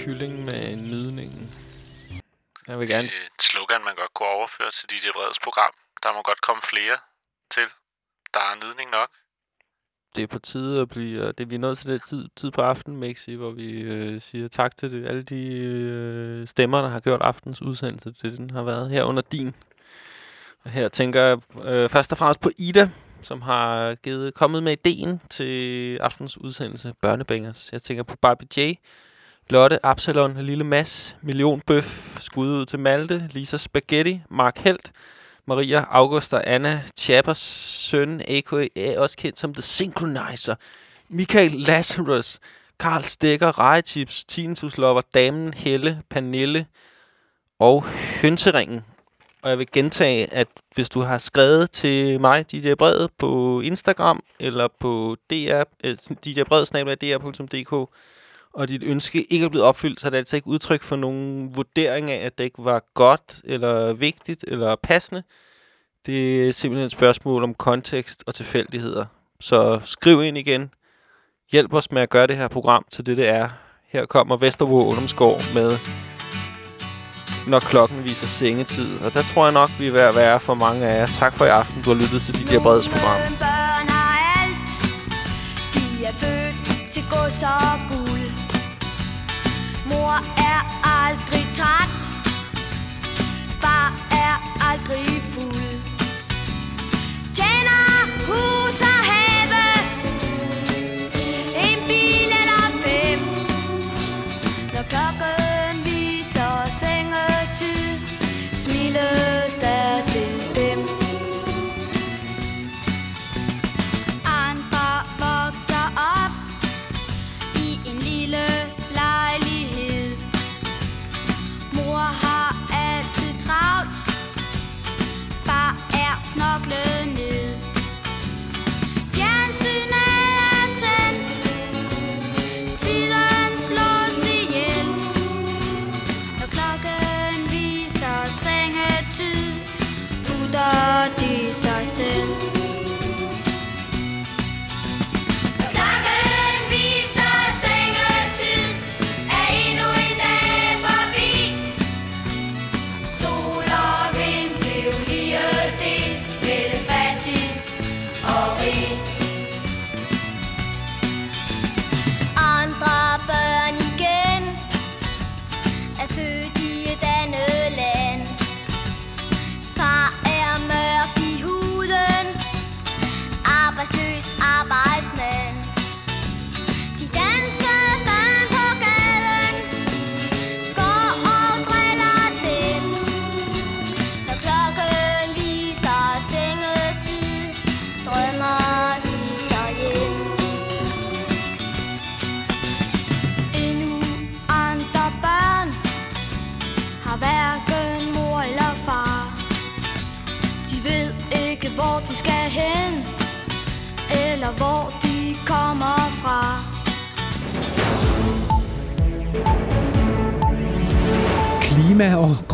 S31: Kylling
S4: med nydningen. Jeg vil gerne...
S7: Det er et slogan, man godt kunne overføre til DJ Breds program. Der må godt komme flere til. Der er nydning nok.
S4: det er på tide at blive... og Det, vi er nået til det tid, tid på aftenen, Mixi, hvor vi øh, siger tak til det, alle de øh, stemmer, der har gjort aftens udsendelse. Det den har været her under din. Og her tænker jeg øh, først og fremmest på Ida, som har givet, kommet med ideen til aftens udsendelse, Børnebangers. Jeg tænker på Barbie J, Lotte, Absalon, Lille Mas, Million Bøf, Skud ud til Malte, Lisa Spaghetti, Mark Helt, Maria, August og Anna, Chappers søn, a.k.a. også kendt som The Synchronizer, Michael Lazarus, Karl Stikker, Rejechips, Tintuslover, Damen, Helle, Panelle og Hønseringen. Og jeg vil gentage, at hvis du har skrevet til mig, DJ Bred, på Instagram eller på DR, øh, djbred.dr.dk, og dit ønske ikke er blevet opfyldt, så er det altså ikke udtryk for nogen vurdering af, at det ikke var godt, eller vigtigt, eller passende. Det er simpelthen et spørgsmål om kontekst og tilfældigheder. Så skriv ind igen. Hjælp os med at gøre det her program til det, det er. Her kommer Vesterbro Ungdomsgård med når klokken viser sengetid. Og der tror jeg nok, vi er ved at være for mange af jer. Tak for i aften, du har lyttet til dit Breds program.
S15: Børn har alt De er født til gods og gud. Mor er aldrig træt. Far er aldrig fuld. Tjener
S19: huset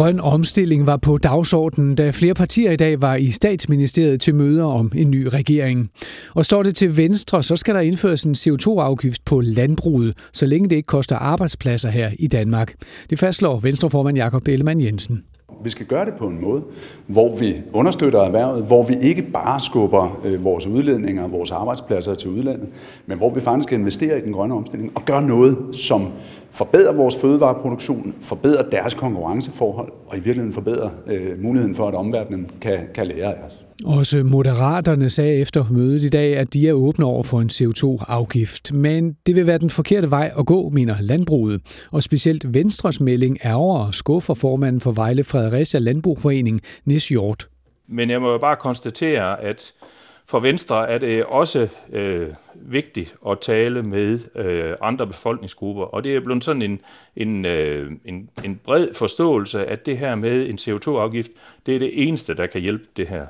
S19: grøn omstilling var på dagsordenen, da flere partier i dag var i statsministeriet til møder om en ny regering. Og står det til Venstre, så skal der indføres en CO2-afgift på landbruget, så længe det ikke koster arbejdspladser her i Danmark. Det fastslår Venstreformand Jakob Ellemann Jensen.
S23: Vi skal gøre det på en måde, hvor vi understøtter erhvervet, hvor vi ikke bare skubber øh, vores udledninger og vores arbejdspladser til udlandet, men hvor vi faktisk investerer i den grønne omstilling og gør noget, som forbedrer vores fødevareproduktion, forbedrer deres konkurrenceforhold og i virkeligheden forbedrer øh, muligheden for, at omverdenen kan, kan lære af os.
S19: Også Moderaterne sagde efter mødet i dag, at de er åbne over for en CO2-afgift. Men det vil være den forkerte vej at gå, mener landbruget. Og specielt Venstres melding er over og skuffer formanden for Vejle Fredericia Landbrugforening, Nis Hjort.
S32: Men jeg må jo bare konstatere, at for Venstre er det også øh, vigtigt at tale med øh, andre befolkningsgrupper, og det er blevet sådan en, en, øh, en, en bred forståelse, at det her med en CO2-afgift, det er det eneste, der kan hjælpe det her.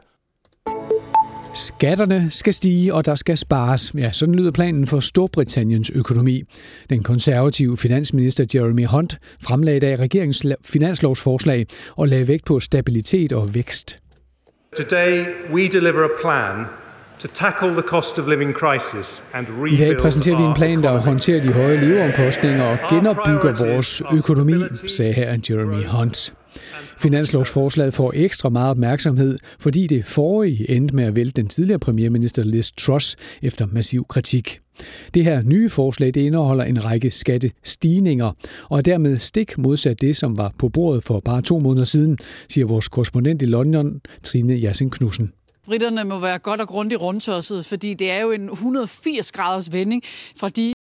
S19: Skatterne skal stige, og der skal spares. Ja, sådan lyder planen for Storbritanniens økonomi. Den konservative finansminister Jeremy Hunt fremlagde i dag regeringens finanslovsforslag og lagde vægt på stabilitet og vækst.
S33: Today we deliver a plan to tackle the cost of living crisis and
S19: I dag præsenterer vi en plan, der håndterer de høje leveomkostninger og genopbygger vores økonomi, sagde her Jeremy Hunt. Finanslovsforslaget får ekstra meget opmærksomhed, fordi det forrige endte med at vælte den tidligere premierminister Liz Truss efter massiv kritik. Det her nye forslag det indeholder en række skattestigninger, og er dermed stik modsat det, som var på bordet for bare to måneder siden, siger vores korrespondent i London, Trine Jassen Knudsen.
S34: Britterne må være godt og grundigt rundtosset, fordi det er jo en 180 graders vending fra de